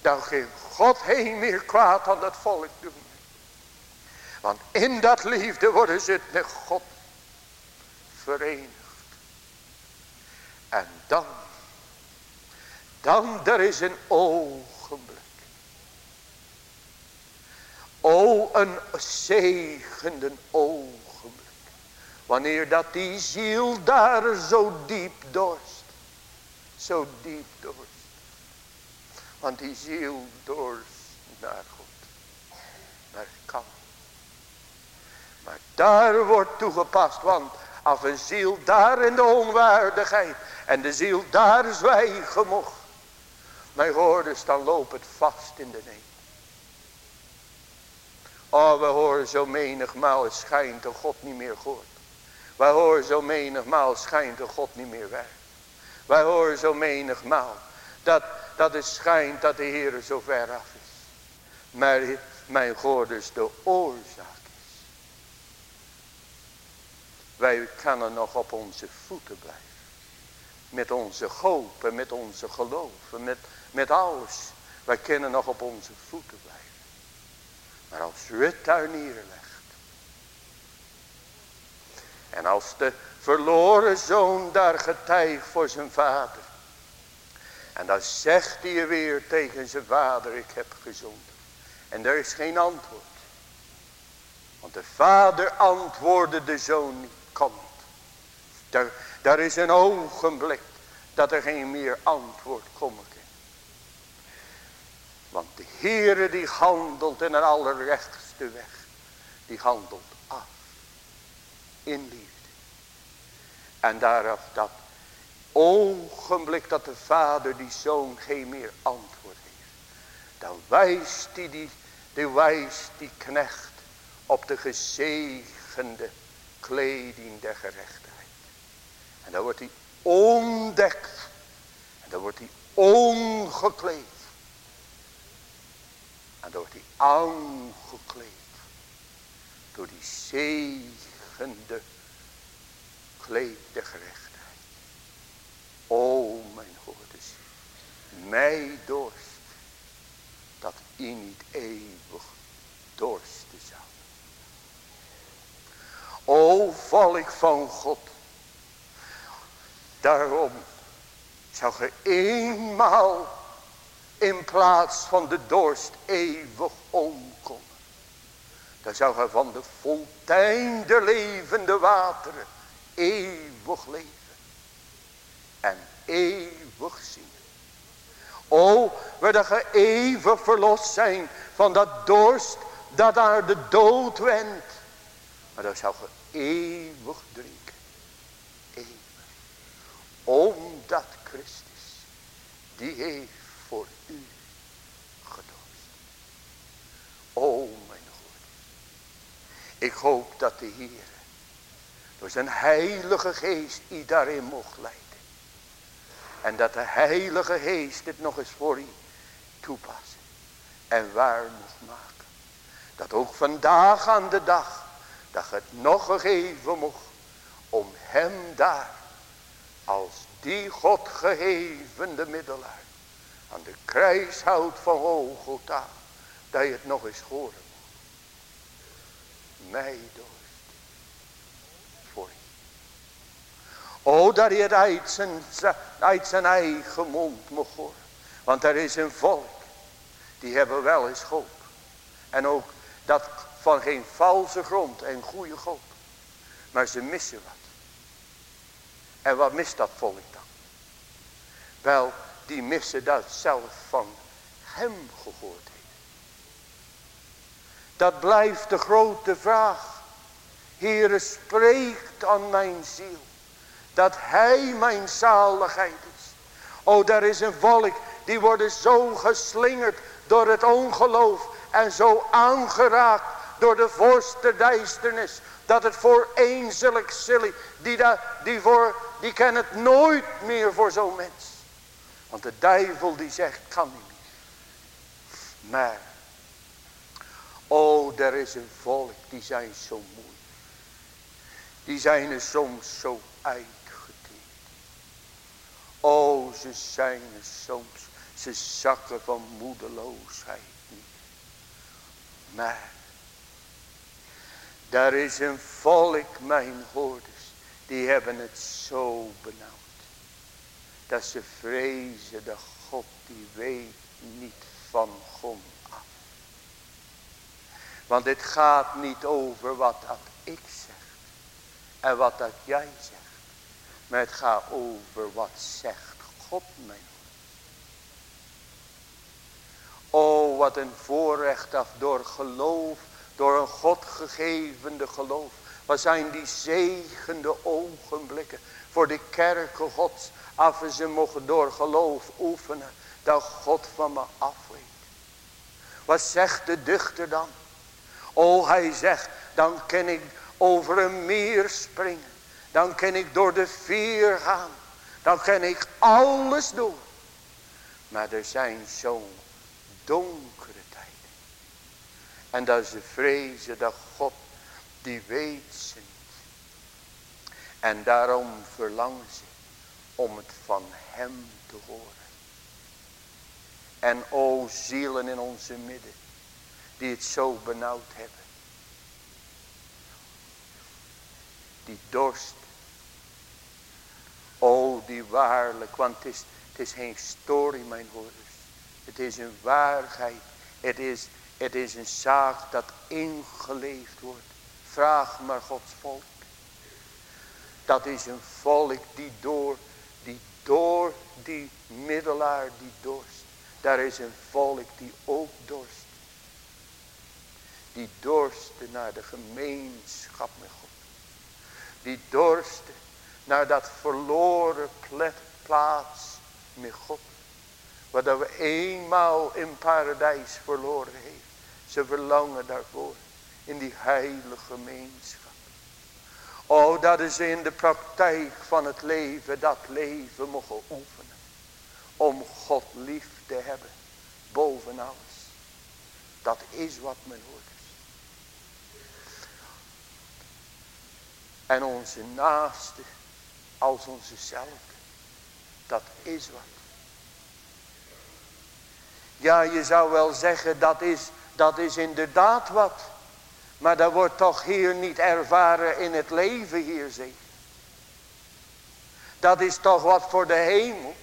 Dan geen God heen meer kwaad aan dat volk doen. Want in dat liefde worden ze met God verenigd. En dan, dan er is een ogenblik. O, een zegende ogenblik. Wanneer dat die ziel daar zo diep dorst. Zo diep dorst. Want die ziel dorst naar God. Maar het kan. Maar daar wordt toegepast. Want als een ziel daar in de onwaardigheid. En de ziel daar zwijgen mocht. Mijn hoorders dan loopt het vast in de neem. Oh we horen zo menigmaal het schijnt dat God niet meer hoort. Wij horen zo menigmaal schijnt dat God niet meer werkt. Wij horen zo menigmaal dat, dat het schijnt dat de Heer zo ver af is. Maar mijn goorders de oorzaak wij kunnen nog op onze voeten blijven. Met onze hoop en met onze geloof en met, met alles. Wij kunnen nog op onze voeten blijven. Maar als Rut daar neerlegt. En als de verloren zoon daar getuigt voor zijn vader. En dan zegt hij weer tegen zijn vader, ik heb gezonden. En er is geen antwoord. Want de vader antwoordde de zoon niet komt. Daar, daar is een ogenblik dat er geen meer antwoord kan. Want de Heere die handelt in een allerrechtste weg. Die handelt af. In liefde. En daaraf dat ogenblik dat de vader die zoon geen meer antwoord heeft. Dan wijst die, die, die wijst die knecht op de gezegende kleding der gerechtigheid. En dan wordt hij ontdekt. En dan wordt hij ongekleed. En dan wordt hij aangekleed. Door die zegende kleed de gerechtigheid. O mijn hoorders. Mij dorst. Dat u niet eeuwig dorsten zou. O volk van God. Daarom zou ge eenmaal in plaats van de dorst eeuwig omkomen. Dan zou ge van de fontein der levende wateren eeuwig leven. En eeuwig zien. O, waar ge eeuwig verlost zijn van dat dorst dat naar de dood wendt. Maar dan zou ge eeuwig drinken. Eeuwig. Omdat Christus, die heeft voor u gedorst. O mijn God. Ik hoop dat de Heer door zijn heilige geest u daarin mocht leiden. En dat de heilige geest dit nog eens voor u toepassen. En waar mocht maken. Dat ook vandaag aan de dag. Dat het nog gegeven mocht. Om hem daar. Als die God gehevende middelaar. Aan de kruishout van Golgotha. Dat je het nog eens horen mocht. Mij door. O, dat hij het uit zijn, uit zijn eigen mond mocht horen. Want er is een volk. Die hebben wel eens hoop. En ook dat van geen valse grond en goede hoop. Maar ze missen wat. En wat mist dat volk dan? Wel, die missen dat zelf van hem gehoord heeft. Dat blijft de grote vraag. Heere, spreekt aan mijn ziel dat hij mijn zaligheid is. O, daar is een volk die worden zo geslingerd door het ongeloof en zo aangeraakt door de vorst duisternis. Dat het voor zulk silly, die, da, die, voor, die ken het nooit meer voor zo'n mens. Want de duivel die zegt, kan niet. Maar, o, er is een volk die zijn zo moeilijk. Die zijn er soms zo uit. O, ze zijn er soms. Ze zakken van moedeloosheid niet. Maar. Daar is een volk, mijn hoorders. Die hebben het zo benauwd. Dat ze vrezen de God die weet niet van God af. Want dit gaat niet over wat dat ik zeg. En wat dat jij zegt. Maar het gaat over wat zegt God mij. O, wat een voorrecht af door geloof, door een God gegevende geloof. Wat zijn die zegende ogenblikken voor de kerken gods. Af en ze mogen door geloof oefenen dat God van me afweet. Wat zegt de dichter dan? O, hij zegt, dan kan ik over een meer springen. Dan kan ik door de vier gaan. Dan kan ik alles doen. Maar er zijn zo'n donkere tijden. En dat ze vrezen dat God die weet ze niet. En daarom verlangen ze om het van hem te horen. En o zielen in onze midden die het zo benauwd hebben. Die dorst O, die waarlijk, want het is, het is geen story, mijn hoorders. Het is een waarheid. Het is, het is een zaak dat ingeleefd wordt. Vraag maar Gods volk. Dat is een volk die door, die door die middelaar die dorst. Daar is een volk die ook dorst. Die dorste naar de gemeenschap met God. Die dorste naar dat verloren plaats met God. Wat we eenmaal in paradijs verloren heeft. Ze verlangen daarvoor. In die heilige gemeenschap. Oh, dat is in de praktijk van het leven, dat leven mogen oefenen. Om God lief te hebben, boven alles. Dat is wat men hoort. En onze naaste als onze zelf. Dat is wat. Ja, je zou wel zeggen dat is, dat is inderdaad wat. Maar dat wordt toch hier niet ervaren in het leven hier zeg. Dat is toch wat voor de hemel.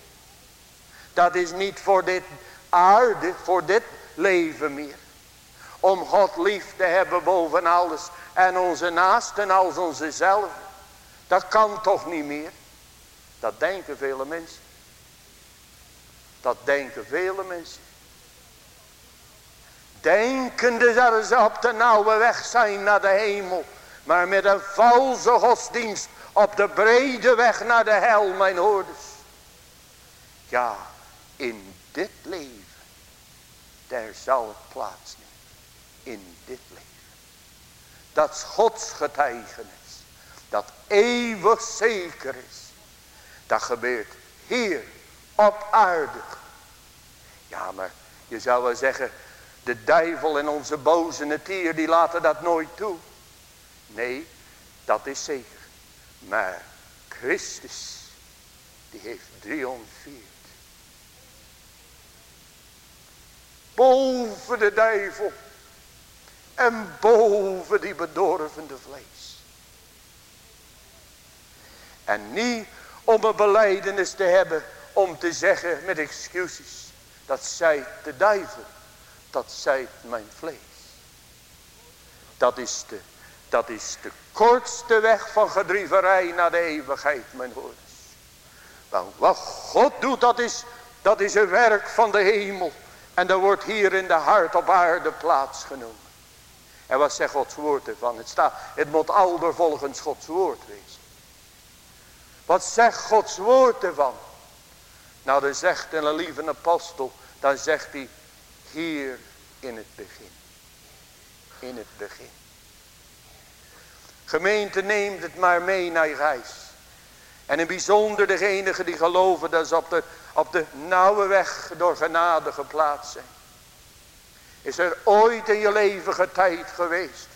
Dat is niet voor dit aarde, voor dit leven meer. Om God lief te hebben boven alles. En onze naasten als onze zelf. Dat kan toch niet meer. Dat denken vele mensen. Dat denken vele mensen. Denkende dat ze op de nauwe weg zijn naar de hemel. Maar met een valse godsdienst op de brede weg naar de hel, mijn hoorders. Ja, in dit leven, daar zal het plaatsnemen. In dit leven. Dat is Gods getuigenis. Dat eeuwig zeker is. Dat gebeurt hier op aarde. Ja, maar je zou wel zeggen, de duivel en onze boze natuur, die laten dat nooit toe. Nee, dat is zeker. Maar Christus, die heeft triomfeerd. Boven de duivel. En boven die bedorvende vlees. En niet om een beleidenis te hebben om te zeggen met excuses. Dat zij de duivel dat zijt mijn vlees. Dat is de, dat is de kortste weg van gedrieverij naar de eeuwigheid, mijn hoorders. Want wat God doet, dat is, dat is een werk van de hemel. En dat wordt hier in de hart op aarde plaatsgenomen. En wat zegt Gods woord ervan? Het staat, het moet alder volgens Gods woord wezen. Wat zegt Gods woord ervan? Nou, dan zegt een lieve apostel, dan zegt hij, hier in het begin. In het begin. Gemeente neemt het maar mee naar je reis. En in bijzonder degenen die geloven dat ze op de, op de nauwe weg door genade geplaatst zijn. Is er ooit in je leven tijd geweest.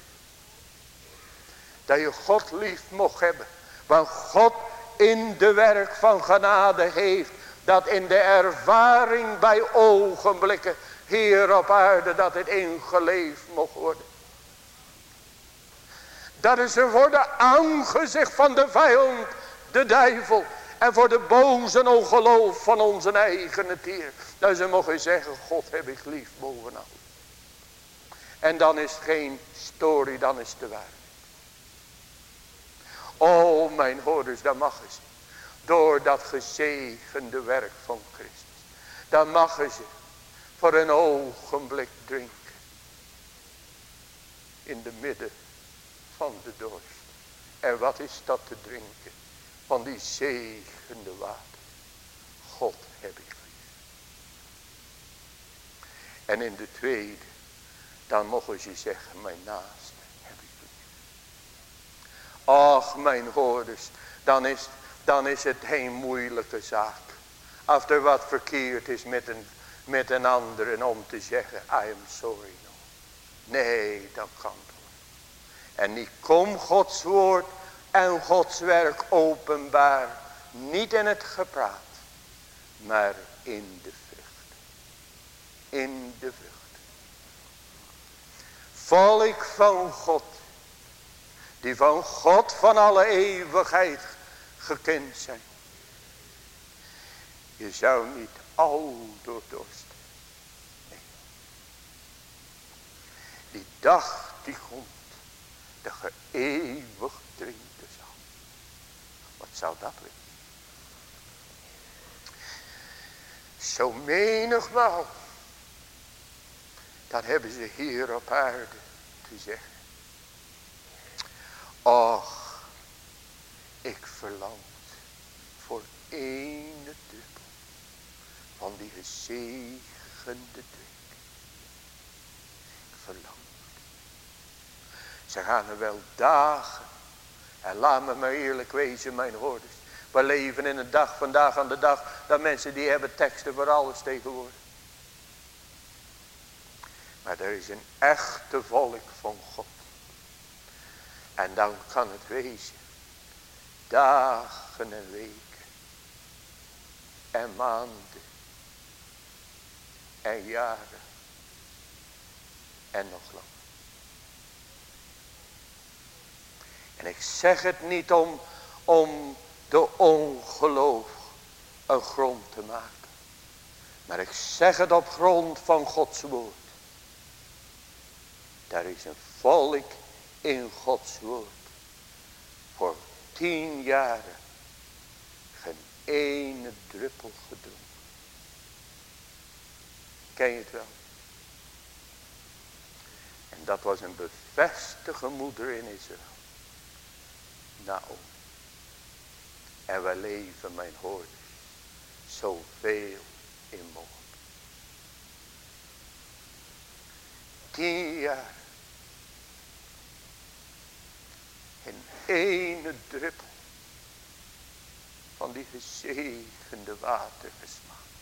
Dat je God lief mocht hebben. Want God in de werk van genade heeft. Dat in de ervaring bij ogenblikken hier op aarde dat het ingeleefd mocht worden. Dat is er voor de aangezicht van de vijand, de duivel. En voor de boze ongeloof van onze eigen natuur. Dat ze mogen zeggen, God heb ik lief bovenal. En dan is het geen story, dan is het de waarheid. O mijn hoorders, dat mag ze. Door dat gezegende werk van Christus. Dan mag ze voor een ogenblik drinken. In de midden van de dorst. En wat is dat te drinken? Van die zegende water. God heb ik lief. En in de tweede, dan mogen ze zeggen, mijn lief. Ach, mijn hoorders, dan is, dan is het geen moeilijke zaak. Als er wat verkeerd is met een met een ander en om te zeggen, I am sorry. No. Nee, dat kan toch. En niet kom Gods woord en Gods werk openbaar. Niet in het gepraat, maar in de vrucht. In de vrucht. Volk van God, die van God van alle eeuwigheid gekend zijn. Je zou niet al door dorst. Die dag die komt, dat je eeuwig drinken zal. Wat zou dat wezen? Zo menigmaal. Dat hebben ze hier op aarde te zeggen. Och, ik verlang voor één dubbel van die gezegende drink. Ik verlang. Ze gaan er wel dagen En laat me maar eerlijk wezen mijn hoorders. We leven in een dag, vandaag aan de dag, dat mensen die hebben teksten voor alles tegenwoordig. Maar er is een echte volk van God. En dan kan het wezen. Dagen en weken. En maanden. En jaren. En nog lang. En ik zeg het niet om, om de ongeloof een grond te maken. Maar ik zeg het op grond van Gods woord. Daar is een volk in Gods woord. Voor tien jaren geen ene druppel gedronken. Ken je het wel? En dat was een bevestige moeder in Israël. Nou. En wij leven, mijn hoorders, zoveel in moord. Tien jaar. In ene druppel van die gezegende water gesmaakt.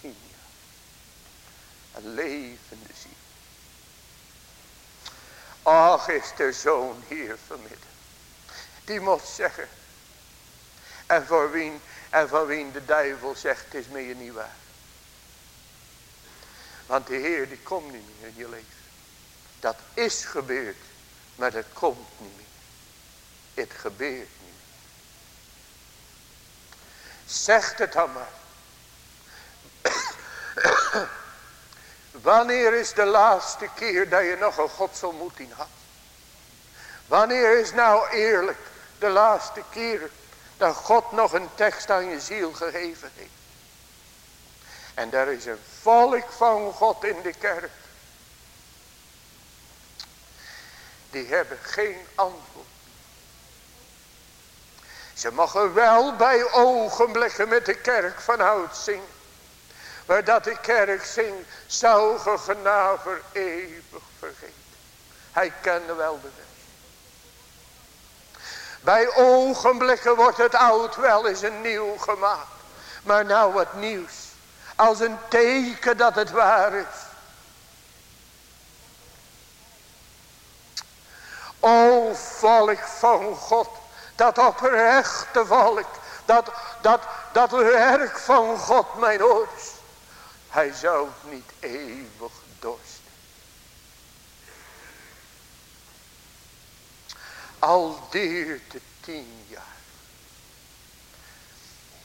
Tien jaar. Een levende ziel. Ach, is er zo'n hier vanmiddag. Die moet zeggen. En voor wie, en van wie de duivel zegt, het is meer niet waar. Want de Heer die komt niet meer in je leven. Dat is gebeurd, maar dat komt niet meer. Het gebeurt niet. Zegt het dan maar. Wanneer is de laatste keer dat je nog een godsontmoeting had? Wanneer is nou eerlijk de laatste keer dat God nog een tekst aan je ziel gegeven heeft? En daar is een volk van God in de kerk. Die hebben geen antwoord. Ze mogen wel bij ogenblikken met de kerk van oud zingen. Maar dat de kerk zingt, zou genaver eeuwig vergeten. Hij kende wel de weg. Bij ogenblikken wordt het oud wel eens een nieuw gemaakt. Maar nou wat nieuws. Als een teken dat het waar is. O volk van God. Dat oprechte volk. Dat, dat, dat werk van God mijn oors. Hij zou niet eeuwig dorsten. Al duurt het tien jaar.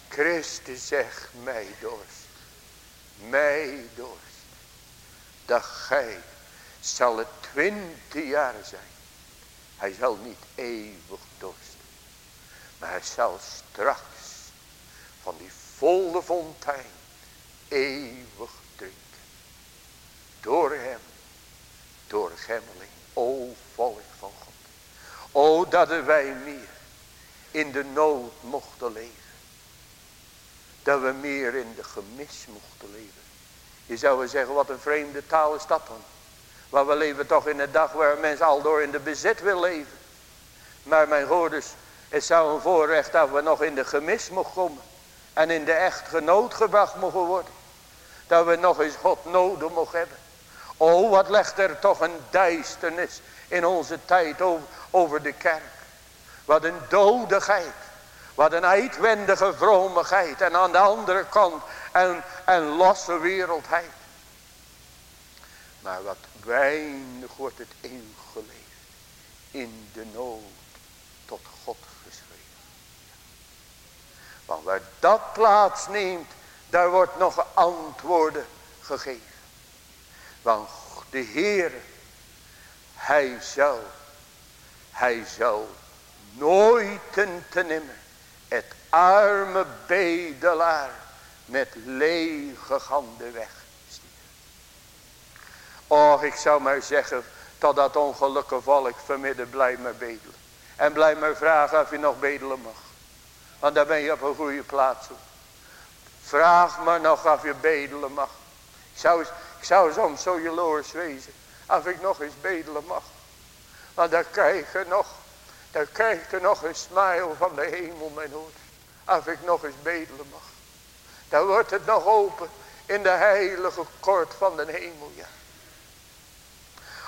Christus zegt mij dorst. Mij dorst. Dat gij zal het twintig jaar zijn. Hij zal niet eeuwig dorsten. Maar hij zal straks van die volle fontein eeuwig drinken. Door hem, door gemmeling, o volk van God. O dat wij meer in de nood mochten leven. Dat we meer in de gemis mochten leven. Je zou zeggen, wat een vreemde taal is dat dan. Maar we leven toch in een dag waar mensen al door in de bezit wil leven. Maar mijn hoorders, het zou een voorrecht dat we nog in de gemis mochten komen. En in de echtgenoot gebracht mogen worden. Dat we nog eens God nodig mogen hebben. Oh, wat legt er toch een duisternis in onze tijd over, over de kerk. Wat een dodigheid. Wat een uitwendige vromigheid. En aan de andere kant een, een losse wereldheid. Maar wat weinig wordt het ingeleefd. In de nood tot God geschreven. Want waar dat plaats neemt. Daar wordt nog antwoorden gegeven. Want de Heer. Hij zal. Hij zal nooit te nimmer. Het arme bedelaar. Met lege handen weg. Och, ik zou maar zeggen, tot dat ongelukkige volk vanmiddag blijf maar bedelen. En blijf maar vragen of je nog bedelen mag. Want daar ben je op een goede plaats. Vraag maar nog of je bedelen mag. Ik zou, ik zou soms zo jaloers wezen. Of ik nog eens bedelen mag. Want dan krijg je nog Dan krijgt er nog een smile van de hemel, mijn hoor. Als ik nog eens bedelen mag. Dan wordt het nog open in de heilige kort van de hemel, ja.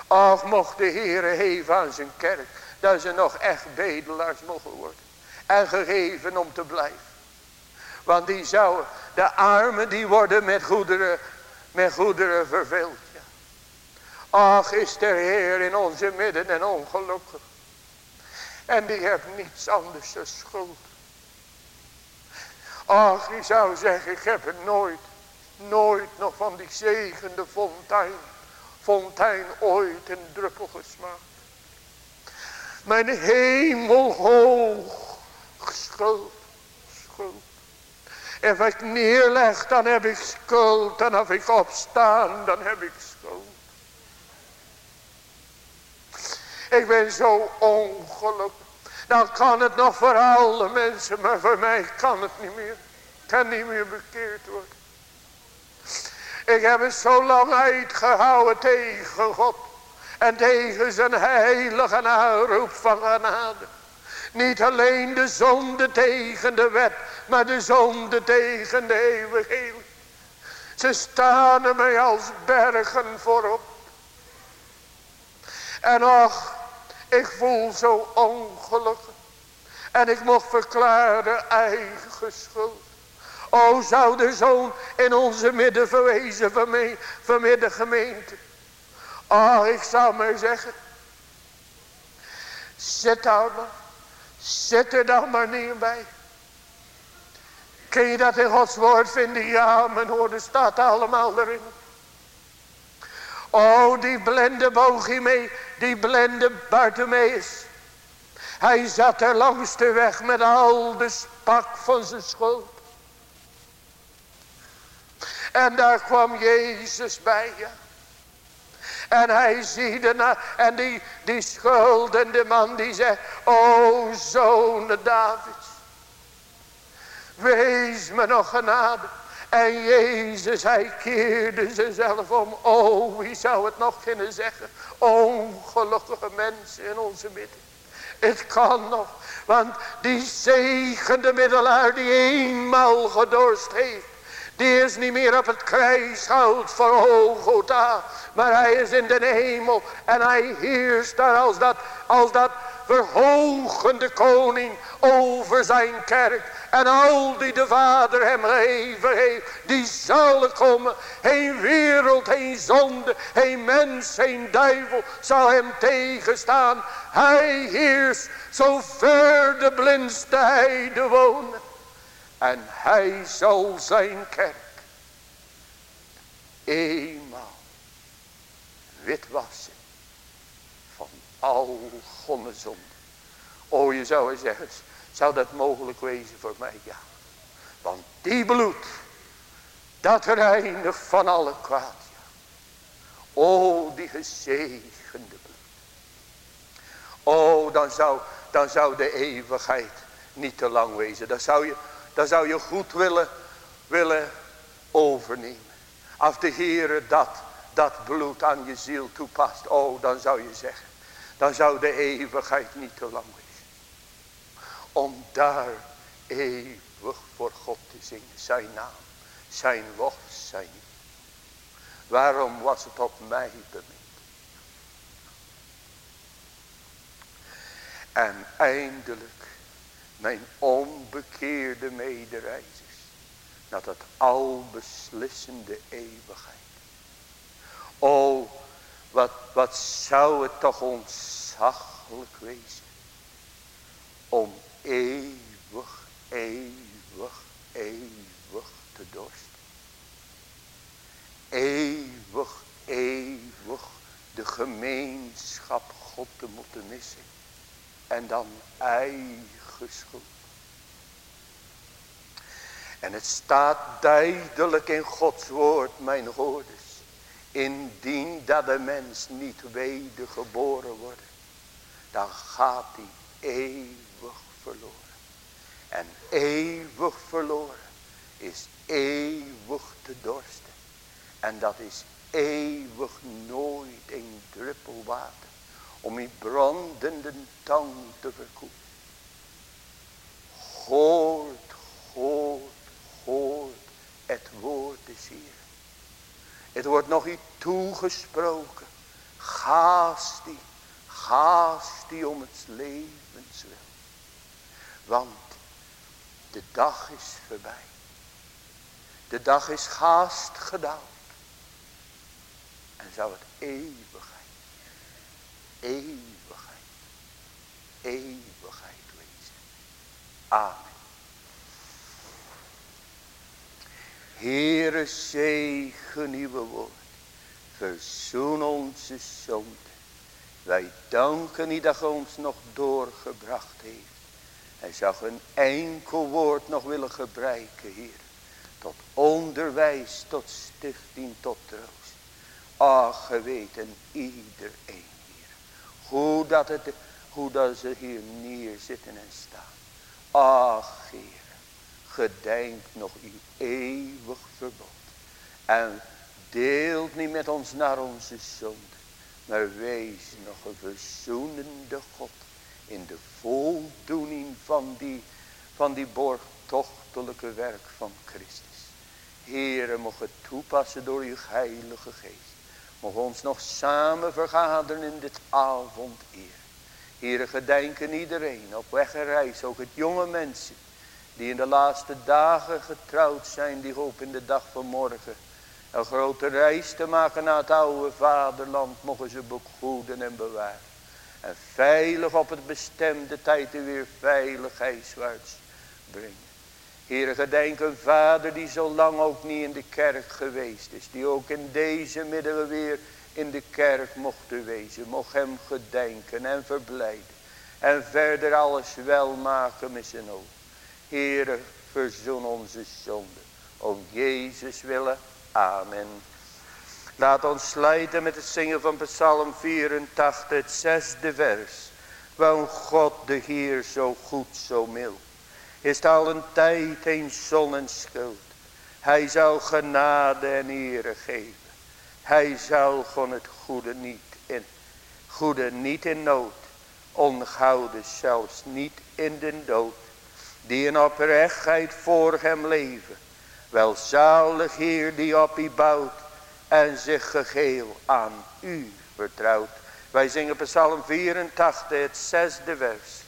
Och, mocht de Heere geven aan zijn kerk. Dat ze nog echt bedelaars mogen worden. En gegeven om te blijven. Want die zouden, de armen die worden met goederen, met goederen vervuld. Ja. Ach, is de Heer in onze midden en ongelukkig. En die heeft niets anders dan schuld. Ach, die zou zeggen, ik heb het nooit, nooit nog van die zegende fontein, fontein ooit een druppel gesmaakt. Mijn hemel hoog, schuld, schuld. Als ik neerleg, dan heb ik schuld. En als ik opstaan, dan heb ik schuld. Ik ben zo ongelukkig. Dan kan het nog voor alle mensen, maar voor mij kan het niet meer. Kan niet meer bekeerd worden. Ik heb het zo lang uitgehouden tegen God. En tegen zijn heilige aanroep van genade. Niet alleen de zonde tegen de wet, maar de zonde tegen de eeuwigheid. Ze staan mij als bergen voorop. En ach, ik voel zo ongelukkig. En ik mocht verklaren eigen schuld. O zou de zoon in onze midden verwezen van de gemeente. Oh ik zou maar zeggen. Zit daar. Zit er dan maar niet bij. Kun je dat in Gods woord vinden? Ja, mijn hoorde staat allemaal erin. Oh, die blinde mee, die blinde Bartimeus. Hij zat er langs de weg met al de spak van zijn schuld. En daar kwam Jezus bij je. En hij ziet ernaar. En die, die schuldende man die zegt. O zoon Davids. Wees me nog genade. En Jezus hij keerde zichzelf om. O wie zou het nog kunnen zeggen. Ongelukkige mensen in onze midden. Het kan nog. Want die zegende middelaar die eenmaal gedorst heeft. Die is niet meer op het kruishout van Hogota. Maar hij is in de hemel. En hij heerst daar als dat, als dat verhogende koning over zijn kerk. En al die de vader hem gegeven heeft. Die zullen komen. Geen wereld, geen zonde. Geen mens, geen duivel zal hem tegenstaan. Hij heerst zo ver de blindste heide wonen. En hij zal zijn kerk eenmaal witwassen van al gomme zonde. O, je zou zeggen, zou dat mogelijk wezen voor mij? Ja. Want die bloed, dat reinigt van alle kwaad. Ja. O, die gezegende bloed. O, dan zou, dan zou de eeuwigheid niet te lang wezen. Dan zou je, dan zou je goed willen, willen overnemen. Als de Heere dat, dat bloed aan je ziel toepast. Oh, dan zou je zeggen. Dan zou de eeuwigheid niet te lang wezen. Om daar eeuwig voor God te zingen. Zijn naam. Zijn lof. Zijn. Waarom was het op mij bemind? En eindelijk mijn onbekeerde medereizers. Naar dat albeslissende eeuwigheid. O, wat, wat zou het toch ontzaglijk wezen. Om eeuwig, eeuwig, eeuwig te dorsten. Eeuwig, eeuwig de gemeenschap God te moeten missen. En dan eigen schuld. En het staat duidelijk in Gods woord, mijn hoorders. Indien dat de mens niet wedergeboren wordt, dan gaat hij eeuwig verloren. En eeuwig verloren is eeuwig te dorsten. En dat is eeuwig nooit een druppel water. Om die brandende tang te verkoelen. Hoort, hoort, hoort het woord des Heer. Het wordt nog iets toegesproken. Gaast die, gaast die om het levens wil. Want de dag is voorbij. De dag is haast gedaald. En zou het eeuwigheid, eeuwigheid, eeuwigheid wezen. Amen. Heere, zegen uw woord. Verzoen onze zonde. Wij danken u dat ons nog doorgebracht heeft. Hij zag een enkel woord nog willen gebruiken, Heer. Tot onderwijs, tot stichting, tot troost. Ach, geweten iedereen. Hoe dat, het, hoe dat ze hier neerzitten en staan. Ach, Heer. Gedenk nog uw eeuwig verbod. En deelt niet met ons naar onze zonde. Maar wees nog een verzoenende God. In de voldoening van die, van die borgtochtelijke werk van Christus. Heere, mocht het toepassen door uw heilige geest. Mocht ons nog samen vergaderen in dit avond eer. Heere, gedenken iedereen op weg en reis, ook het jonge mensen. Die in de laatste dagen getrouwd zijn, die hoop in de dag van morgen. Een grote reis te maken naar het oude vaderland, mogen ze begoeden en bewaren. En veilig op het bestemde tijd weer veilig huiswaarts brengen. Heere, gedenk een vader die zo lang ook niet in de kerk geweest is. Die ook in deze middelen weer in de kerk mocht wezen. Mocht hem gedenken en verblijden. En verder alles wel maken met zijn oog. Heere, verzoen onze zonde. Om Jezus willen. Amen. Laat ons sluiten met het zingen van Psalm 84, het zesde vers. Want God de Heer zo goed, zo mild. Is al een tijd geen zon en schuld. Hij zal genade en ere geven. Hij zal gewoon het goede niet in, goede niet in nood. Ongouden zelfs niet in de dood. Die in oprechtheid voor hem leven. Welzalig Heer die op u bouwt en zich geheel aan u vertrouwt. Wij zingen Psalm 84, het zesde vers.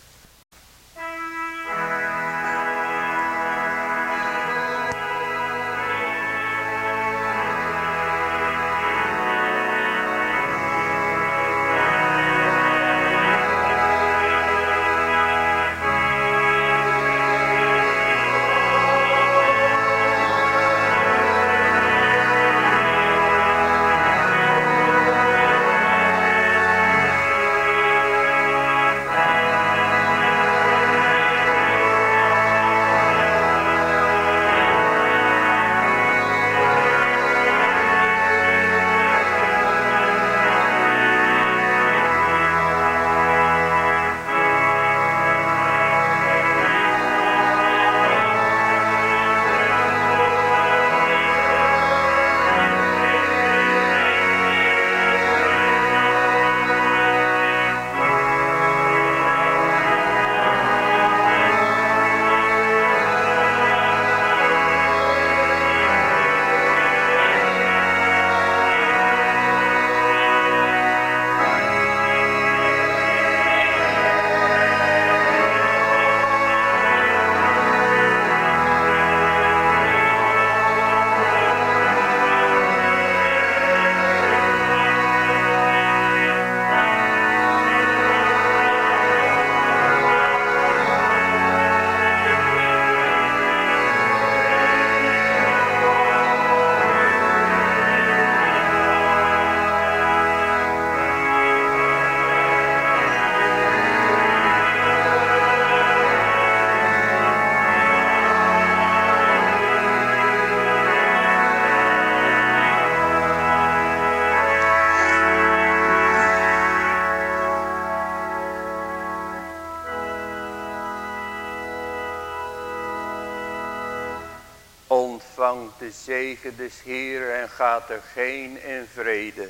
De zegen des Heer en gaat er geen in vrede.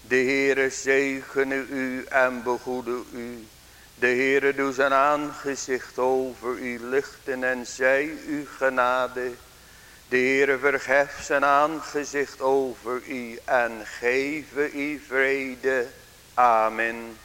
De Heere zegene u en begoede u. De Heere doet zijn aangezicht over u lichten en zij u genade. De Heere verheft zijn aangezicht over u en geven u vrede. Amen.